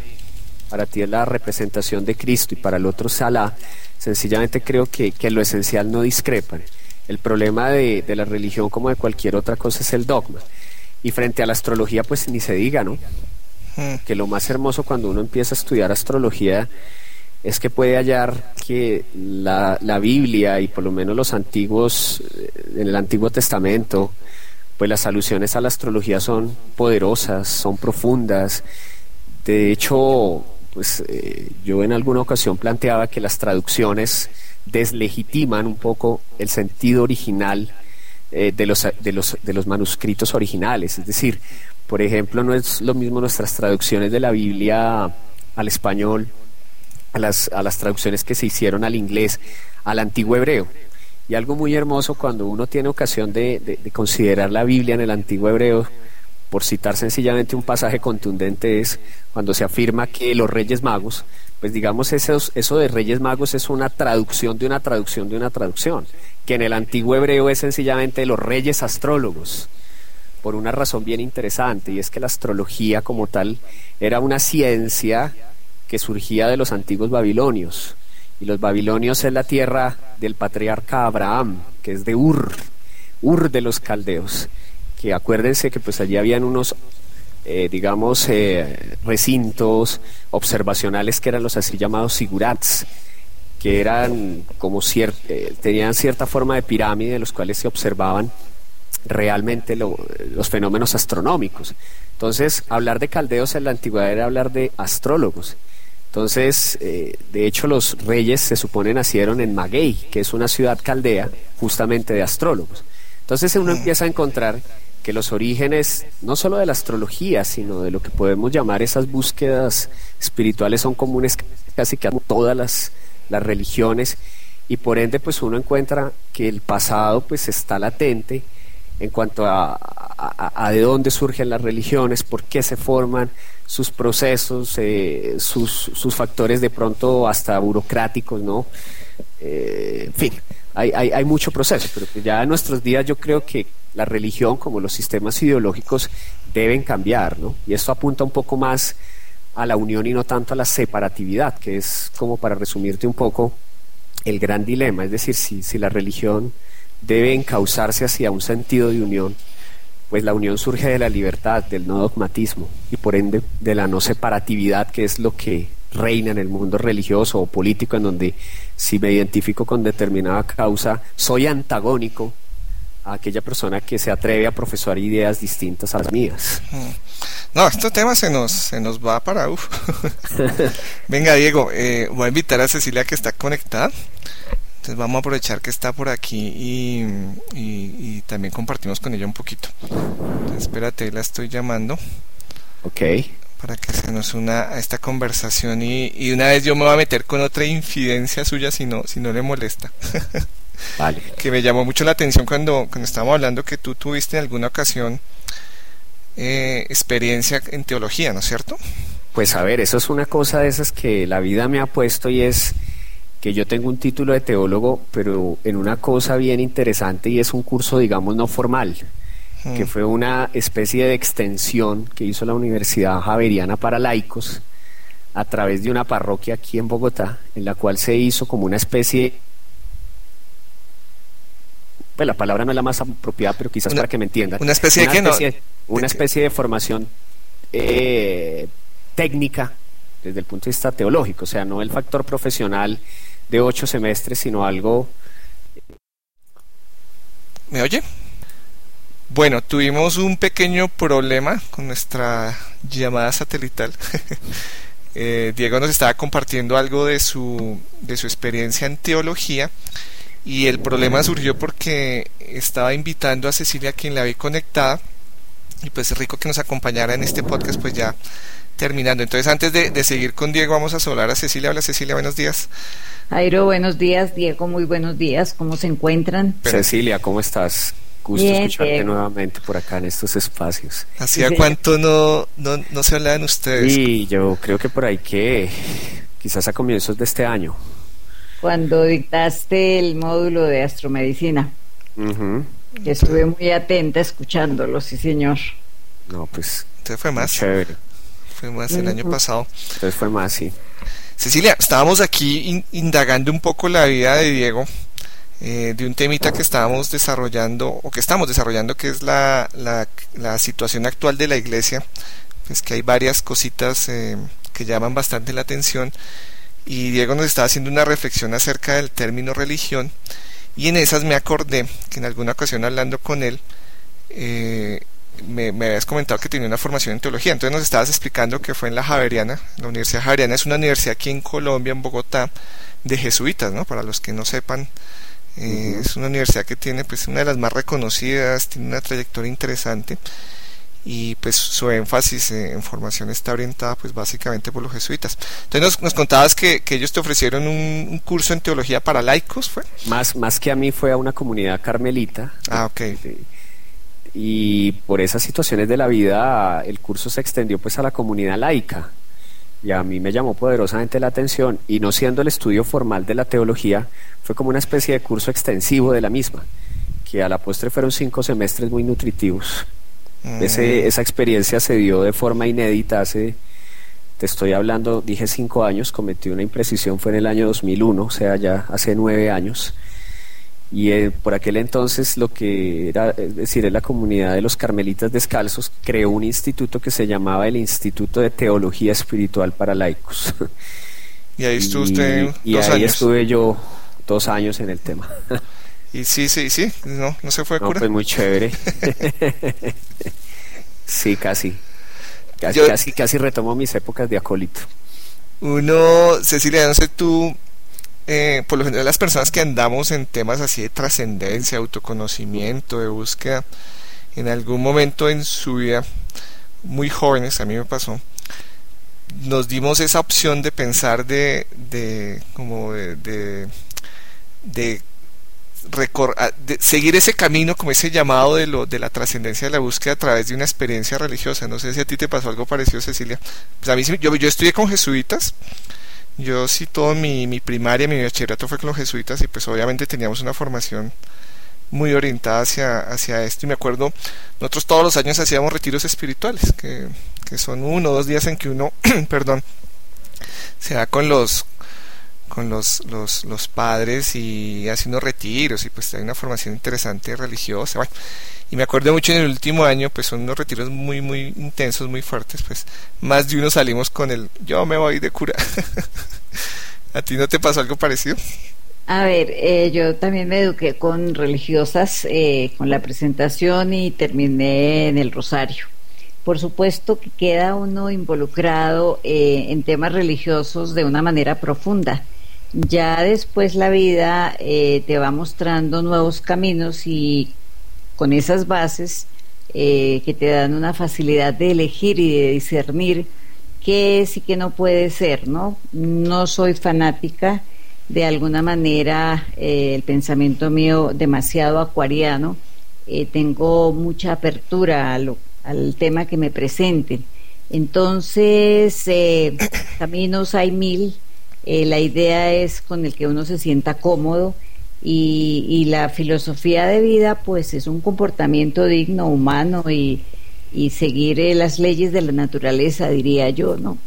[SPEAKER 2] para ti es la representación de Cristo y para el otro Salah, sencillamente creo que, que lo esencial no discrepan. El problema de, de, la religión como de cualquier otra cosa es el dogma. Y frente a la astrología pues ni se diga, ¿no? Hmm. Que lo más hermoso cuando uno empieza a estudiar astrología es que puede hallar que la, la, Biblia y por lo menos los antiguos, eh, en el Antiguo Testamento, pues las alusiones a la astrología son poderosas, son profundas. De hecho, pues eh, yo en alguna ocasión planteaba que las traducciones deslegitiman un poco el sentido original eh, de, los, de, los, de los manuscritos originales. Es decir, por ejemplo, no es lo mismo nuestras traducciones de la Biblia al español a las, a las traducciones que se hicieron al inglés, al antiguo hebreo. Y algo muy hermoso cuando uno tiene ocasión de, considerar la Biblia en el antiguo hebreo, por citar sencillamente un pasaje contundente, es cuando se afirma que los reyes magos, pues digamos eso, eso de reyes magos es una traducción de una traducción de una traducción, que en el antiguo hebreo es sencillamente los reyes astrólogos, por una razón bien interesante, y es que la astrología como tal era una ciencia que surgía de los antiguos babilonios. Y los babilonios es la tierra del patriarca Abraham, que es de Ur, Ur de los caldeos. Que acuérdense que pues allí habían unos, eh, digamos, eh, recintos observacionales que eran los así llamados sigurats, que eran como eh, tenían cierta forma de pirámide de los cuales se observaban realmente los fenómenos astronómicos. Entonces, hablar de caldeos en la antigüedad era hablar de astrólogos. Entonces, eh, de hecho, los reyes se supone nacieron en Maguey, que es una ciudad caldea, justamente de astrólogos. Entonces uno mm. empieza a encontrar que los orígenes, no solo de la astrología, sino de lo que podemos llamar esas búsquedas espirituales son comunes casi que a todas las, las religiones y por ende pues uno encuentra que el pasado pues está latente en cuanto a, a, de dónde surgen las religiones, por qué se forman, sus procesos, eh, sus, sus, factores de pronto hasta burocráticos, ¿no? Eh, en fin, hay, hay, hay, mucho proceso, pero ya en nuestros días yo creo que la religión, como los sistemas ideológicos, deben cambiar, ¿no? Y esto apunta un poco más a la unión y no tanto a la separatividad, que es como para resumirte un poco el gran dilema, es decir, si, si la religión debe encauzarse hacia un sentido de unión, pues la unión surge de la libertad, del no dogmatismo y por ende de la no separatividad, que es lo que reina en el mundo religioso o político, en donde si me identifico con determinada causa, soy antagónico a aquella persona que se atreve a profesar ideas distintas a las mías.
[SPEAKER 1] No, este tema se nos, se nos va para... Uf. Venga, Diego, eh, voy a invitar a Cecilia que está conectada. Entonces vamos a aprovechar que está por aquí y, también compartimos con ella un poquito. espérate, la estoy llamando.
[SPEAKER 2] Ok.
[SPEAKER 1] para que se nos una a esta conversación y, y una vez yo me voy a meter con otra infidencia suya si no, si no le molesta.
[SPEAKER 2] Vale.
[SPEAKER 1] que me llamó mucho la atención cuando, cuando estábamos hablando que tú tuviste en alguna ocasión eh, experiencia en teología, ¿no es cierto?
[SPEAKER 2] Pues a ver, eso es una cosa de esas que la vida me ha puesto y es que yo tengo un título de teólogo, pero en una cosa bien interesante y es un curso, digamos, no formal, que
[SPEAKER 1] Mm.
[SPEAKER 2] fue una especie de extensión que hizo la Universidad Javeriana para laicos a través de una parroquia aquí en Bogotá, en la cual se hizo como una especie pues la palabra no es la más apropiada, pero quizás
[SPEAKER 1] Una-
[SPEAKER 2] para que me entiendan.
[SPEAKER 1] una especie de qué, no?
[SPEAKER 2] especie- una
[SPEAKER 1] de-
[SPEAKER 2] especie de formación eh, técnica desde el punto de vista teológico, o sea, no el factor profesional de ocho semestres, sino algo
[SPEAKER 1] ¿Me oye? Bueno, tuvimos un pequeño problema con nuestra llamada satelital. Eh, Diego nos estaba compartiendo algo de su, de su experiencia en teología y el problema surgió porque estaba invitando a Cecilia, quien la vi conectada, y pues es rico que nos acompañara en este podcast, pues ya terminando. Entonces, antes de, de seguir con Diego, vamos a saludar a Cecilia. Hola Cecilia, buenos días.
[SPEAKER 3] Jairo, buenos días. Diego, muy buenos días. ¿Cómo se encuentran?
[SPEAKER 1] Pero-
[SPEAKER 2] Cecilia, ¿cómo estás? Gusto
[SPEAKER 3] Bien,
[SPEAKER 2] escucharte
[SPEAKER 3] Diego.
[SPEAKER 2] nuevamente por acá en estos espacios.
[SPEAKER 1] ¿Hacía
[SPEAKER 3] Sí.
[SPEAKER 1] cuánto no, no, no se hablaban ustedes?
[SPEAKER 2] Y yo creo que por ahí que quizás a comienzos de este año.
[SPEAKER 3] Cuando dictaste el módulo de astromedicina, que estuve muy atenta escuchándolo, sí señor.
[SPEAKER 2] No, pues
[SPEAKER 1] Entonces fue más,
[SPEAKER 2] chévere.
[SPEAKER 1] fue más el año pasado.
[SPEAKER 2] Entonces fue más, sí.
[SPEAKER 1] Cecilia, estábamos aquí in- indagando un poco la vida de Diego, eh, de un temita que estábamos desarrollando, o que estamos desarrollando, que es la, la, la situación actual de la iglesia. Pues que hay varias cositas eh, que llaman bastante la atención. Y Diego nos estaba haciendo una reflexión acerca del término religión. Y en esas me acordé que en alguna ocasión hablando con él, eh, me, me habías comentado que tenía una formación en teología, entonces nos estabas explicando que fue en la Javeriana, la Universidad Javeriana es una universidad aquí en Colombia, en Bogotá, de jesuitas, ¿no? Para los que no sepan, eh, es una universidad que tiene pues una de las más reconocidas, tiene una trayectoria interesante y pues su énfasis en formación está orientada pues básicamente por los jesuitas. Entonces nos, nos contabas que, que ellos te ofrecieron un, un curso en teología para laicos, ¿fue?
[SPEAKER 2] Más, más que a mí fue a una comunidad carmelita.
[SPEAKER 1] Ah, ok.
[SPEAKER 2] Y por esas situaciones de la vida, el curso se extendió pues a la comunidad laica. Y a mí me llamó poderosamente la atención. Y no siendo el estudio formal de la teología, fue como una especie de curso extensivo de la misma. Que a la postre fueron cinco semestres muy nutritivos. Ese,
[SPEAKER 1] Mm,
[SPEAKER 2] esa experiencia se dio de forma inédita hace, te estoy hablando, dije cinco años, cometí una imprecisión, fue en el año 2001, o sea, ya hace nueve años. Y eh, por aquel entonces lo que era, es decir, la comunidad de los carmelitas descalzos, creó un instituto que se llamaba el Instituto de Teología Espiritual para Laicos.
[SPEAKER 1] y ahí estuvo usted
[SPEAKER 2] y
[SPEAKER 1] dos
[SPEAKER 2] ahí
[SPEAKER 1] años.
[SPEAKER 2] estuve yo dos años en el tema.
[SPEAKER 1] Y sí, sí, sí, no, no se fue
[SPEAKER 2] No,
[SPEAKER 1] cura.
[SPEAKER 2] pues muy chévere. sí, casi. Casi,
[SPEAKER 1] Yo-
[SPEAKER 2] casi, casi retomo mis épocas de acólito.
[SPEAKER 1] Uno, Cecilia, no sé tú, eh, por lo general las personas que andamos en temas así de trascendencia, autoconocimiento, de búsqueda, en algún momento en su vida, muy jóvenes, a mí me pasó, nos dimos esa opción de pensar de, de como de, de, de seguir ese camino, como ese llamado de, lo, de la trascendencia de la búsqueda a través de una experiencia religiosa. No sé si a ti te pasó algo parecido, Cecilia. Pues a yo, yo estudié con jesuitas. Yo sí, todo mi, mi primaria, mi bachillerato fue con los jesuitas y pues obviamente teníamos una formación muy orientada hacia, hacia esto. Y me acuerdo, nosotros todos los años hacíamos retiros espirituales, que, que son uno o dos días en que uno, perdón, se da con los con los, los, los padres y hace unos retiros y pues hay una formación interesante religiosa. Y me acuerdo mucho en el último año, pues son unos retiros muy, muy intensos, muy fuertes, pues más de uno salimos con el yo me voy de cura. ¿A ti no te pasó algo parecido?
[SPEAKER 3] A ver, eh, yo también me eduqué con religiosas, eh, con la presentación y terminé en el rosario. Por supuesto que queda uno involucrado eh, en temas religiosos de una manera profunda. Ya después la vida eh, te va mostrando nuevos caminos y con esas bases eh, que te dan una facilidad de elegir y de discernir qué es y qué no puede ser, ¿no? No soy fanática de alguna manera eh, el pensamiento mío demasiado acuariano, eh, tengo mucha apertura al tema que me presenten. Entonces, eh, caminos hay mil, la idea es con el que uno se sienta cómodo y, y, la filosofía de vida pues es un comportamiento digno, humano y, y seguir las leyes de la naturaleza, diría yo, ¿no?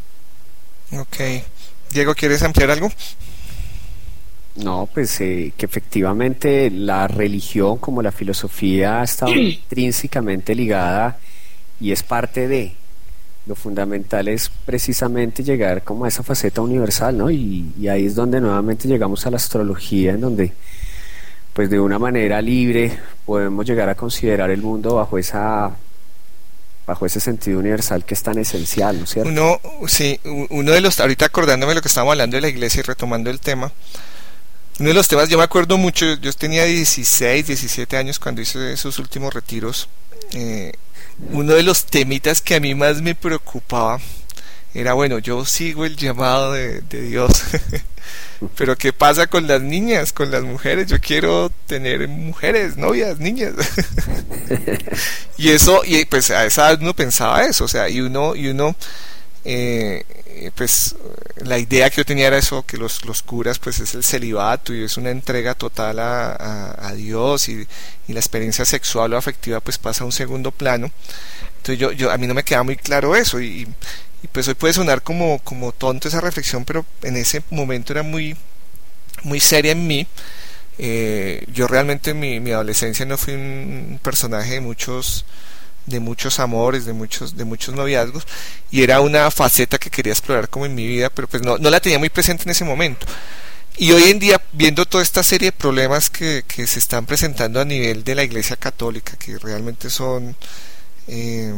[SPEAKER 1] Ok. Diego, ¿quieres ampliar algo?
[SPEAKER 2] No, pues eh, que efectivamente la religión como la filosofía está intrínsecamente ligada y es parte de. Lo fundamental es precisamente llegar como a esa faceta universal, ¿no? Y, ahí es donde nuevamente llegamos a la astrología, en donde pues de una manera libre podemos llegar a considerar el mundo bajo esa bajo ese sentido universal que es tan esencial, ¿no es cierto?
[SPEAKER 1] Uno, sí, uno de los, ahorita acordándome de lo que estábamos hablando de la iglesia y retomando el tema, uno de los temas, yo me acuerdo mucho, yo tenía 16, 17 años cuando hice esos últimos retiros. Eh, uno de los temitas que a mí más me preocupaba era, bueno, yo sigo el llamado de, Dios, pero ¿qué pasa con las niñas, con las mujeres? Yo quiero tener mujeres, novias, niñas. y eso, y pues a esa edad uno pensaba eso, o sea, y uno, y uno eh, pues la idea que yo tenía era eso, que los, los curas pues es el celibato y es una entrega total a, a, Dios y, la experiencia sexual o afectiva pues pasa a un segundo plano. Entonces yo, yo a mí no me queda muy claro eso y, y pues hoy puede sonar como, como tonto esa reflexión, pero en ese momento era muy, muy seria en mí. Eh, yo realmente en mi, mi adolescencia no fui un personaje de muchos de muchos amores, de muchos, de muchos noviazgos, y era una faceta que quería explorar como en mi vida, pero pues no, no la tenía muy presente en ese momento. Y hoy en día, viendo toda esta serie de problemas que, que se están presentando a nivel de la Iglesia Católica, que realmente son, eh,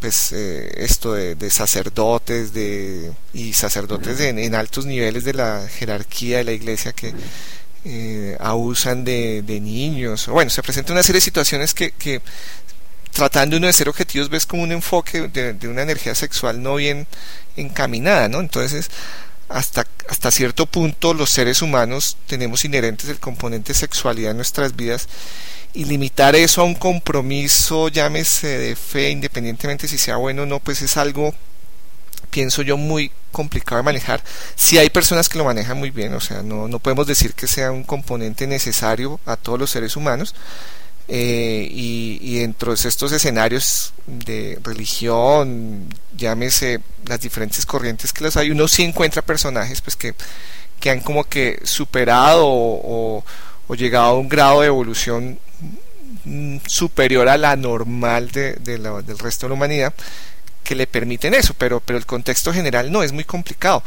[SPEAKER 1] pues, eh, esto de, sacerdotes de, y sacerdotes en, altos niveles de la jerarquía de la Iglesia que eh, abusan de, de, niños. Bueno, se presenta una serie de situaciones que, que tratando uno de ser objetivos ves como un enfoque de, una energía sexual no bien encaminada, ¿no? Entonces, hasta, hasta cierto punto los seres humanos tenemos inherentes el componente sexualidad en nuestras vidas y limitar eso a un compromiso, llámese de fe, independientemente si sea bueno o no, pues es algo, pienso yo, muy complicado de manejar. Si hay personas que lo manejan muy bien, o sea, no, no podemos decir que sea un componente necesario a todos los seres humanos, eh, y, y, dentro de estos escenarios de religión, llámese las diferentes corrientes que las hay, uno sí encuentra personajes pues que, que han como que superado o, llegado a un grado de evolución mm, superior a la normal de, del resto de la humanidad que le permiten eso, pero, pero el contexto general no, es muy complicado.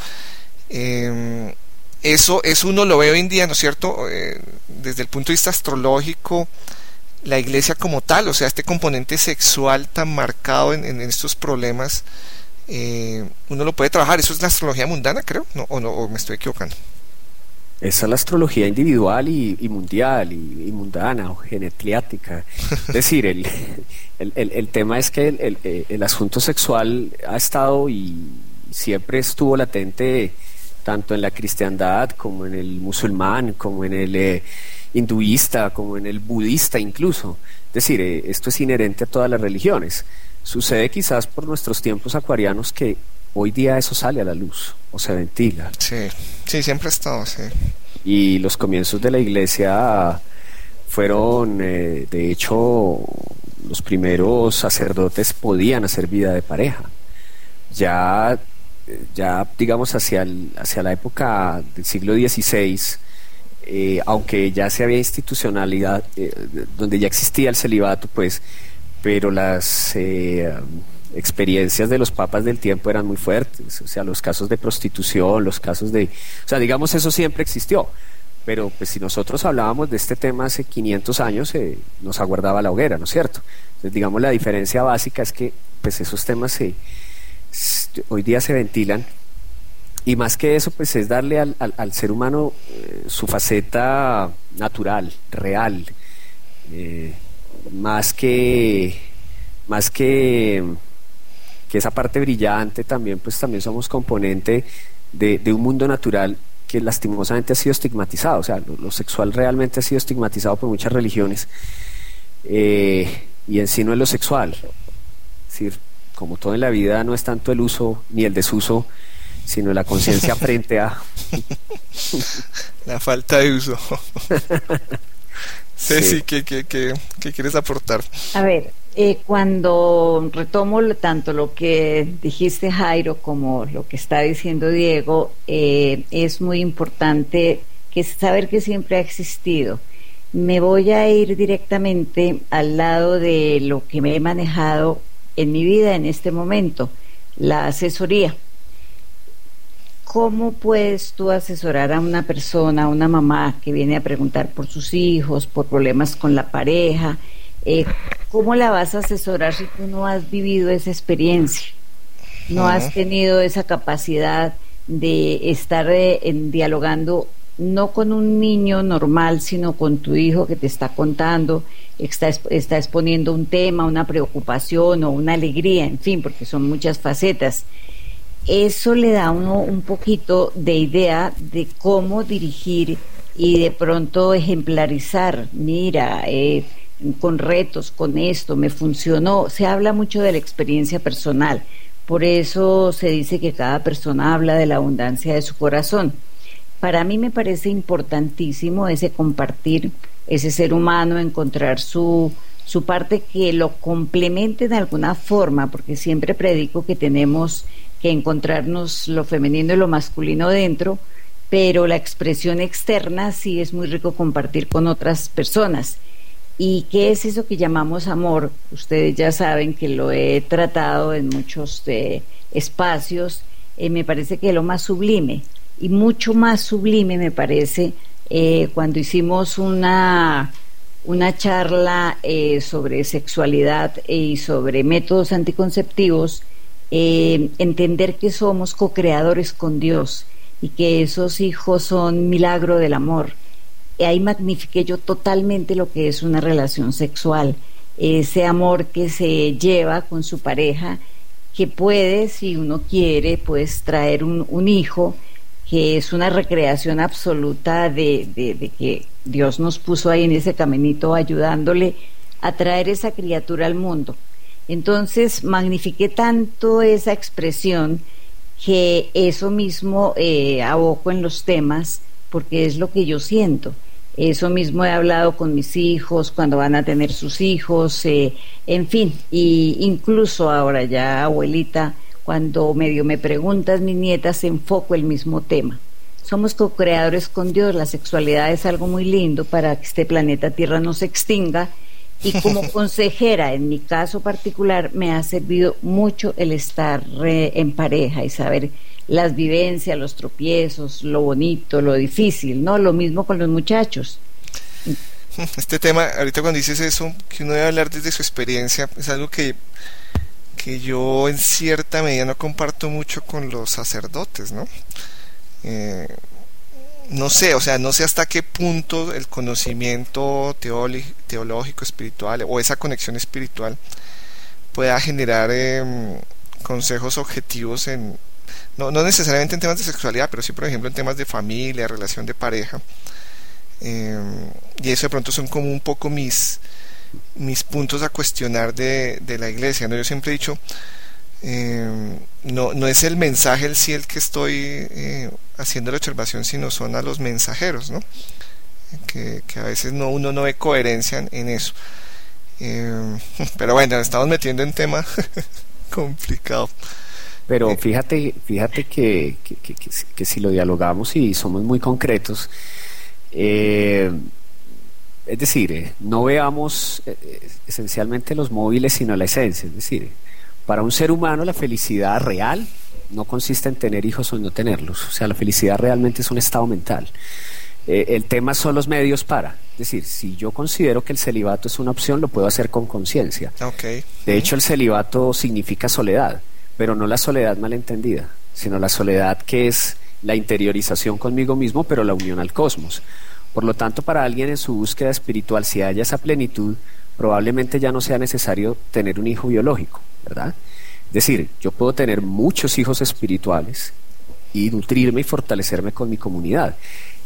[SPEAKER 1] Em, eso, eso uno lo ve hoy en día, ¿no es cierto? Eh, desde el punto de vista astrológico, la iglesia como tal, o sea, este componente sexual tan marcado en, estos problemas, eh, uno lo puede trabajar. Eso es la astrología mundana, creo, ¿no? ¿O, no, me estoy equivocando?
[SPEAKER 2] Esa es la astrología individual y, mundial y, mundana o genetliática. Es decir, el, el, tema es que el, el, asunto sexual ha estado y siempre estuvo latente tanto en la cristiandad como en el musulmán, como en el eh, hinduista, como en el budista incluso. Es decir, eh, esto es inherente a todas las religiones. Sucede quizás por nuestros tiempos acuarianos que hoy día eso sale a la luz o se ventila.
[SPEAKER 1] Sí, sí, siempre ha estado, sí.
[SPEAKER 2] Y los comienzos de la iglesia fueron, eh, de hecho, los primeros sacerdotes podían hacer vida de pareja. Ya ya digamos hacia, hacia la época del siglo XVI, eh, aunque ya se había institucionalidad, eh, donde ya existía el celibato, pues, pero las eh, experiencias de los papas del tiempo eran muy fuertes, o sea, los casos de prostitución, los casos de, o sea, digamos, eso siempre existió, pero pues si nosotros hablábamos de este tema hace 500 años, nos aguardaba la hoguera, ¿no es cierto? Entonces, digamos, la diferencia básica es que, pues, esos temas se hoy día se ventilan y más que eso pues es darle al, al, ser humano eh, su faceta natural, real, eh, más que más que que esa parte brillante también, pues también somos componente de, un mundo natural que lastimosamente ha sido estigmatizado, o sea, lo, sexual realmente ha sido estigmatizado por muchas religiones eh, y en sí no es lo sexual. Es decir, como todo en la vida no es tanto el uso ni el desuso, sino la conciencia frente a...
[SPEAKER 1] la falta de uso. Ceci, sí. ¿qué, qué, qué, quieres aportar?
[SPEAKER 3] A ver, eh, cuando retomo tanto lo que dijiste Jairo como lo que está diciendo Diego, eh, es muy importante que saber que siempre ha existido. Me voy a ir directamente al lado de lo que me he manejado en mi vida en este momento, la asesoría. ¿Cómo puedes tú asesorar a una persona, a una mamá que viene a preguntar por sus hijos, por problemas con la pareja? Eh, ¿Cómo la vas a asesorar si tú no has vivido esa experiencia? No has tenido esa capacidad de estar eh, dialogando no con un niño normal, sino con tu hijo que te está contando, está, está exponiendo un tema, una preocupación o una alegría, en fin, porque son muchas facetas eso le da uno un poquito de idea de cómo dirigir y de pronto ejemplarizar, mira, eh, con retos, con esto, me funcionó. Se habla mucho de la experiencia personal, por eso se dice que cada persona habla de la abundancia de su corazón. Para mí me parece importantísimo ese compartir, ese ser humano, encontrar su, su parte que lo complemente de alguna forma, porque siempre predico que tenemos que encontrarnos lo femenino y lo masculino dentro, pero la expresión externa sí es muy rico compartir con otras personas. ¿Y qué es eso que llamamos amor? Ustedes ya saben que lo he tratado en muchos eh, espacios. Eh, me parece que lo más sublime y mucho más sublime me parece eh, cuando hicimos una, una charla sobre sexualidad y sobre métodos anticonceptivos eh, entender que somos co-creadores con Dios y que esos hijos son milagro del amor. Y ahí magnifiqué yo totalmente lo que es una relación sexual, ese amor que se lleva con su pareja, que puede, si uno quiere, pues traer un, hijo, que es una recreación absoluta de, de que Dios nos puso ahí en ese caminito ayudándole a traer esa criatura al mundo. Entonces magnifiqué tanto esa expresión que eso mismo eh, aboco en los temas porque es lo que yo siento. Eso mismo he hablado con mis hijos cuando van a tener sus hijos, eh, en fin, y incluso ahora ya abuelita, cuando medio me preguntas mis nietas, enfoco el mismo tema. Somos co-creadores con Dios, la sexualidad es algo muy lindo para que este planeta Tierra no se extinga y como consejera, en mi caso particular, me ha servido mucho el estar en pareja y saber las vivencias, los tropiezos, lo bonito, lo difícil, ¿no? Lo mismo con los muchachos.
[SPEAKER 1] Este tema, ahorita cuando dices eso, que uno debe hablar desde su experiencia, es algo que, que yo en cierta medida no comparto mucho con los sacerdotes, ¿no? Eh, no sé, o sea, no sé hasta qué punto el conocimiento teológico, espiritual o esa conexión espiritual pueda generar em, consejos objetivos en, no, no, necesariamente en temas de sexualidad, pero sí, por ejemplo, en temas de familia, relación de pareja. Em, y eso de pronto son como un poco mis, mis puntos a cuestionar de, de la iglesia. ¿no? Yo siempre he dicho, eh, no, no es el mensaje el sí el que estoy eh, haciendo la observación, sino son a los mensajeros, ¿no? Que, a veces no, uno no ve coherencia en, eso. Eh, pero bueno, estamos metiendo en tema complicado.
[SPEAKER 2] Pero fíjate, fíjate que, que, si lo dialogamos y somos muy concretos, es decir, no veamos esencialmente los móviles, sino la esencia, es decir, para un ser humano la felicidad real no consiste en tener hijos o en no tenerlos. O sea, la felicidad realmente es un estado mental. Eh, el tema son los medios para. Es decir, si yo considero que el celibato es una opción, lo puedo hacer con conciencia.
[SPEAKER 1] Okay.
[SPEAKER 2] De hecho, el celibato significa soledad, pero no la soledad malentendida, sino la soledad que es la interiorización conmigo mismo, pero la unión al cosmos. Por lo tanto, para alguien en su búsqueda espiritual, si haya esa plenitud, probablemente ya no sea necesario tener un hijo biológico, ¿verdad? Es decir, yo puedo tener muchos hijos espirituales y nutrirme y fortalecerme con mi comunidad.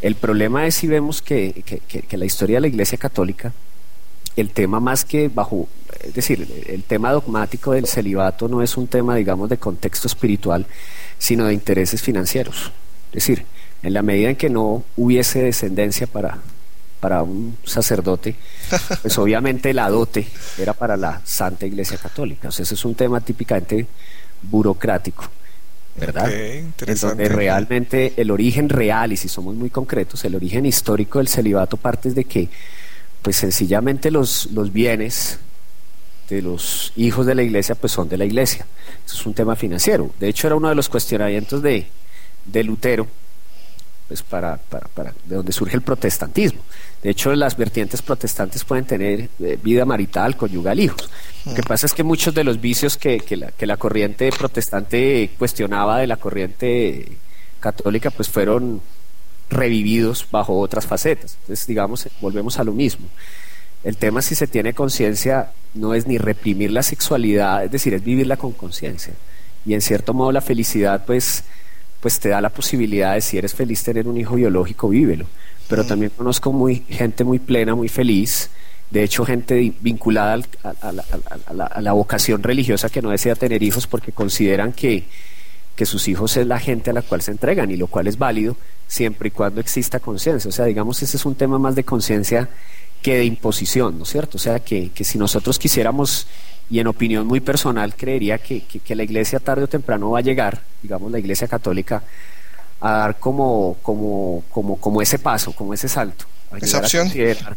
[SPEAKER 2] El problema es si vemos que, que, la historia de la Iglesia Católica, el tema más que bajo, es decir, el tema dogmático del celibato no es un tema, digamos, de contexto espiritual, sino de intereses financieros. Es decir, en la medida en que no hubiese descendencia para, para un sacerdote, pues obviamente la dote era para la Santa Iglesia Católica. O sea, ese es un tema típicamente burocrático. ¿verdad? en donde realmente el origen real, y si somos muy concretos, el origen histórico del celibato parte de que, pues sencillamente los, los bienes de los hijos de la iglesia, pues son de la iglesia. Eso es un tema financiero. De hecho, era uno de los cuestionamientos de, de Lutero, pues para, para, para, de donde surge el protestantismo. De hecho, las vertientes protestantes pueden tener eh, vida marital, conyugal, hijos. Lo que pasa es que muchos de los vicios que, que, la, que la corriente protestante cuestionaba de la corriente católica, pues fueron revividos bajo otras facetas. Entonces, digamos, volvemos a lo mismo. El tema si se tiene conciencia no es ni reprimir la sexualidad, es decir, es vivirla con conciencia. Y en cierto modo la felicidad, pues, pues te da la posibilidad de si eres feliz tener un hijo biológico, vívelo. Pero también conozco muy, gente muy plena, muy feliz, de hecho gente vinculada a, la, vocación religiosa que no desea tener hijos porque consideran que, que sus hijos es la gente a la cual se entregan y lo cual es válido siempre y cuando exista conciencia. O sea, digamos, ese es un tema más de conciencia que de imposición, ¿no es cierto? O sea, que, que si nosotros quisiéramos y en opinión muy personal creería que, que, la iglesia tarde o temprano va a llegar, digamos la iglesia católica, a dar como, como, como, como ese paso, como ese salto.
[SPEAKER 1] Esa opción.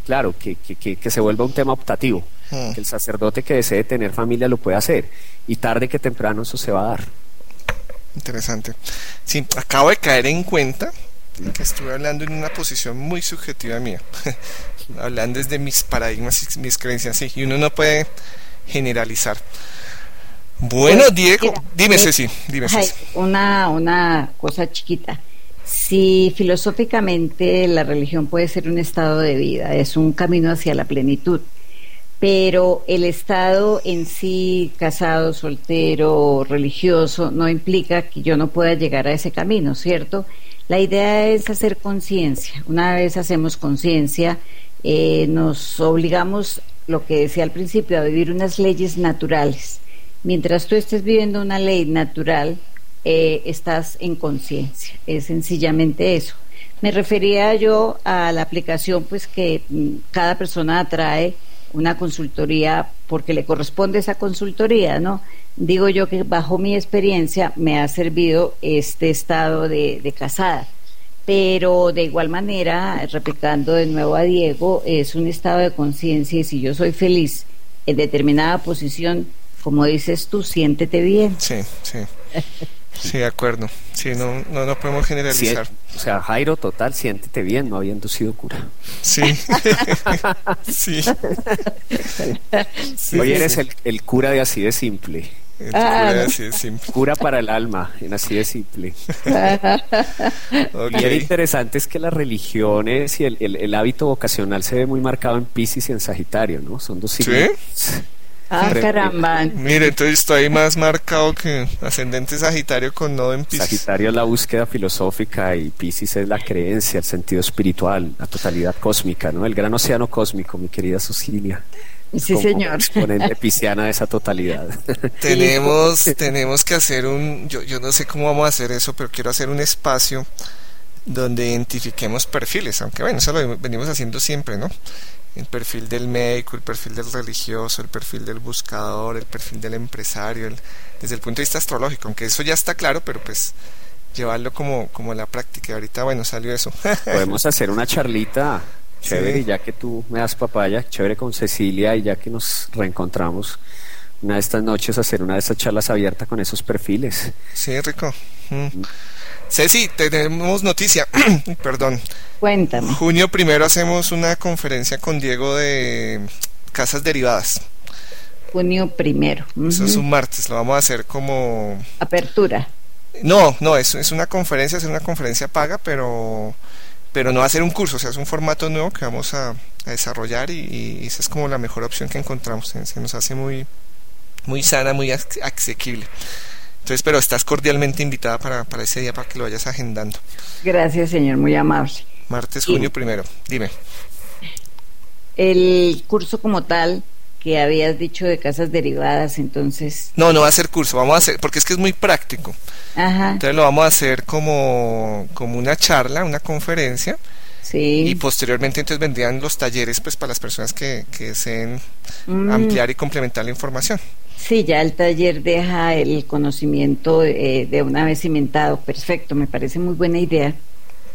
[SPEAKER 2] claro, que, que, que, se vuelva un tema optativo, hmm. que el sacerdote que desee tener familia lo pueda hacer y tarde que temprano eso se va a dar.
[SPEAKER 1] Interesante. Sí, acabo de caer en cuenta que estuve hablando en una posición muy subjetiva mía, hablando desde mis paradigmas y mis creencias, sí, y uno no puede generalizar. Bueno, pues, Diego, dime Ceci, dime
[SPEAKER 3] Una, una cosa chiquita. Si filosóficamente la religión puede ser un estado de vida, es un camino hacia la plenitud, pero el estado en sí, casado, soltero, religioso, no implica que yo no pueda llegar a ese camino, ¿cierto? La idea es hacer conciencia. Una vez hacemos conciencia, eh, nos obligamos lo que decía al principio, a vivir unas leyes naturales. Mientras tú estés viviendo una ley natural, eh, estás en conciencia. Es sencillamente eso. Me refería yo a la aplicación, pues que mm, cada persona trae una consultoría porque le corresponde esa consultoría, ¿no? Digo yo que bajo mi experiencia me ha servido este estado de, de casada pero de igual manera, replicando de nuevo a Diego, es un estado de conciencia y si yo soy feliz en determinada posición, como dices tú, siéntete bien.
[SPEAKER 1] Sí, sí. Sí, de acuerdo. Sí, no, no, no podemos generalizar.
[SPEAKER 2] o sea, Jairo, total, siéntete bien, no habiendo sido cura.
[SPEAKER 1] Sí. sí.
[SPEAKER 2] Hoy eres el, el, cura de así de simple.
[SPEAKER 1] Ah,
[SPEAKER 2] cura, para el alma, en así de simple. Y lo interesante es que las religiones y el, hábito vocacional se ve muy marcado en Pisces y en Sagitario, ¿no? Son dos signos.
[SPEAKER 3] Ah, caramba.
[SPEAKER 1] Mire, entonces estoy más marcado que ascendente Sagitario con nodo en Pisces.
[SPEAKER 2] Sagitario es la búsqueda filosófica y Pisces es la creencia, el sentido espiritual, la totalidad cósmica, ¿no? El gran océano cósmico, mi querida Cecilia.
[SPEAKER 3] Sí, señor.
[SPEAKER 2] Exponente pisciana de esa totalidad.
[SPEAKER 1] Tenemos, tenemos que hacer un, yo, yo no sé cómo vamos a hacer eso, pero quiero hacer un espacio donde identifiquemos perfiles, aunque bueno, eso lo venimos haciendo siempre, ¿no? El perfil del médico, el perfil del religioso, el perfil del buscador, el perfil del empresario, desde el punto de vista astrológico, aunque eso ya está claro, pero pues llevarlo como, como la práctica. Ahorita, bueno, salió eso.
[SPEAKER 2] Podemos hacer una charlita Chévere, y ya que tú me das papaya, chévere con Cecilia, y ya que nos reencontramos una de estas noches, hacer una de esas charlas abiertas con esos perfiles.
[SPEAKER 1] Sí, rico. Mm. Ceci, tenemos noticia. Perdón.
[SPEAKER 3] Cuéntame.
[SPEAKER 1] Junio primero hacemos una conferencia con Diego de casas derivadas.
[SPEAKER 3] Junio primero.
[SPEAKER 1] Eso es un martes, lo vamos a hacer como...
[SPEAKER 3] Apertura.
[SPEAKER 1] No, no, es, es una conferencia, es una conferencia paga, pero pero no va a ser un curso, o sea, es un formato nuevo que vamos a, desarrollar y, esa es como la mejor opción que encontramos. Se, nos hace muy, muy sana, muy asequible. Entonces, pero estás cordialmente invitada para, para ese día para que lo vayas agendando.
[SPEAKER 3] Gracias, señor, muy amable.
[SPEAKER 1] Martes, junio primero, dime.
[SPEAKER 3] El curso como tal que habías dicho de casas derivadas, entonces...
[SPEAKER 1] No, no va a ser curso, vamos a hacer, porque es que es muy práctico. Ajá. Entonces lo vamos a hacer como, como una charla, una conferencia. Sí. Y posteriormente entonces vendrían los talleres pues para las personas que, que deseen mm. ampliar y complementar la información.
[SPEAKER 3] Sí, ya el taller deja el conocimiento eh, de una vez cimentado. Perfecto, me parece muy buena idea.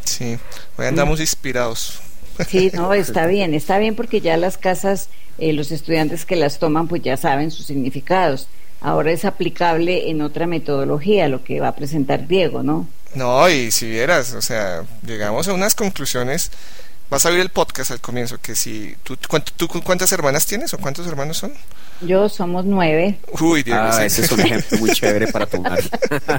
[SPEAKER 1] Sí, hoy andamos inspirados.
[SPEAKER 3] Sí, no, está bien, está bien porque ya las casas, eh, los estudiantes que las toman, pues ya saben sus significados. Ahora es aplicable en otra metodología, lo que va a presentar Diego, ¿no?
[SPEAKER 1] No, y si vieras, o sea, llegamos a unas conclusiones. Vas a ver el podcast al comienzo, que si tú, ¿tú cuántas hermanas tienes o cuántos hermanos son?
[SPEAKER 3] Yo somos nueve.
[SPEAKER 2] Uy, Dios ah, ese es un ejemplo muy chévere para tomar.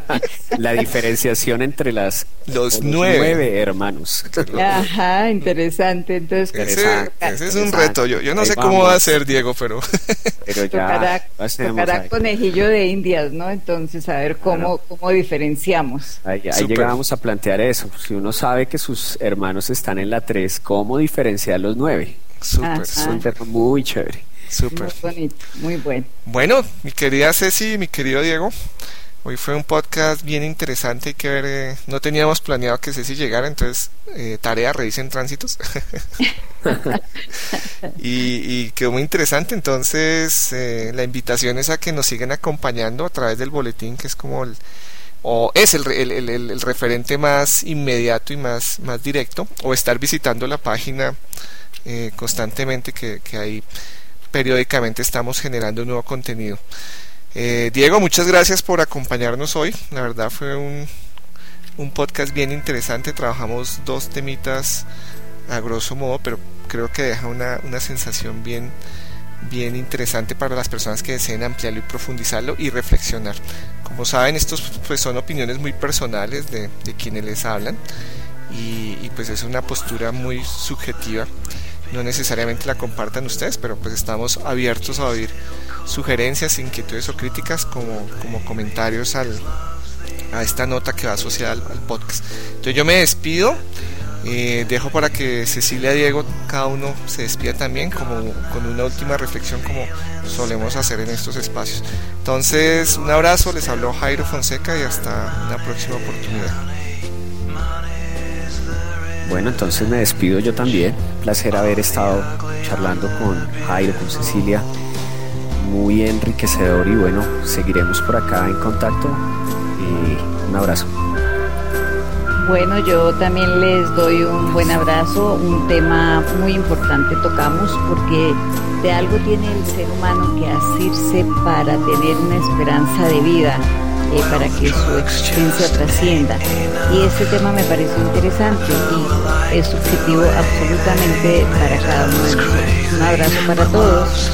[SPEAKER 2] la diferenciación entre las
[SPEAKER 1] los, nueve.
[SPEAKER 2] hermanos.
[SPEAKER 3] Ajá, interesante. Entonces,
[SPEAKER 1] ese, ese es un reto. Yo, yo no sé cómo va a ser, Diego, pero.
[SPEAKER 3] pero ya tocará, conejillo de indias, ¿no? Entonces, a ver cómo, cómo diferenciamos.
[SPEAKER 2] Ahí, ahí llegábamos a plantear eso. Si uno sabe que sus hermanos están en la ¿cómo diferenciar los nueve? Súper, súper, muy chévere.
[SPEAKER 1] Súper.
[SPEAKER 3] Muy bonito, muy bueno.
[SPEAKER 1] Bueno, mi querida Ceci, mi querido Diego, hoy fue un podcast bien interesante. Hay que ver, eh, no teníamos planeado que Ceci llegara, entonces, eh, tarea, revisen tránsitos. y, quedó muy interesante, entonces, eh, la invitación es a que nos sigan acompañando a través del boletín, que es como el o es el, el, el, referente más inmediato y más, más directo, o estar visitando la página constantemente que, que hay periódicamente estamos generando nuevo contenido. Eh, Diego, muchas gracias por acompañarnos hoy. La verdad fue un, un podcast bien interesante. Trabajamos dos temitas a grosso modo, pero creo que deja una, una sensación bien, bien interesante para las personas que deseen ampliarlo y profundizarlo y reflexionar. Como saben, estos pues, son opiniones muy personales de, de quienes les hablan y, y, pues es una postura muy subjetiva no necesariamente la compartan ustedes, pero pues estamos abiertos a oír sugerencias, inquietudes o críticas como, como comentarios al, a esta nota que va asociada al, podcast. Entonces yo me despido, eh, dejo para que Cecilia y Diego, cada uno se despida también como con una última reflexión como solemos hacer en estos espacios. Entonces un abrazo, les habló Jairo Fonseca y hasta una próxima oportunidad.
[SPEAKER 2] Bueno, entonces me despido yo también. Placer haber estado charlando con Jairo, con Cecilia. Muy enriquecedor y bueno, seguiremos por acá en contacto. Y un abrazo.
[SPEAKER 3] Bueno, yo también les doy un buen abrazo. Un tema muy importante tocamos porque de algo tiene el ser humano que asirse para tener una esperanza de vida eh, para que su existencia trascienda. Y este tema me pareció interesante y es subjetivo absolutamente para cada uno de nosotros. Un abrazo para todos.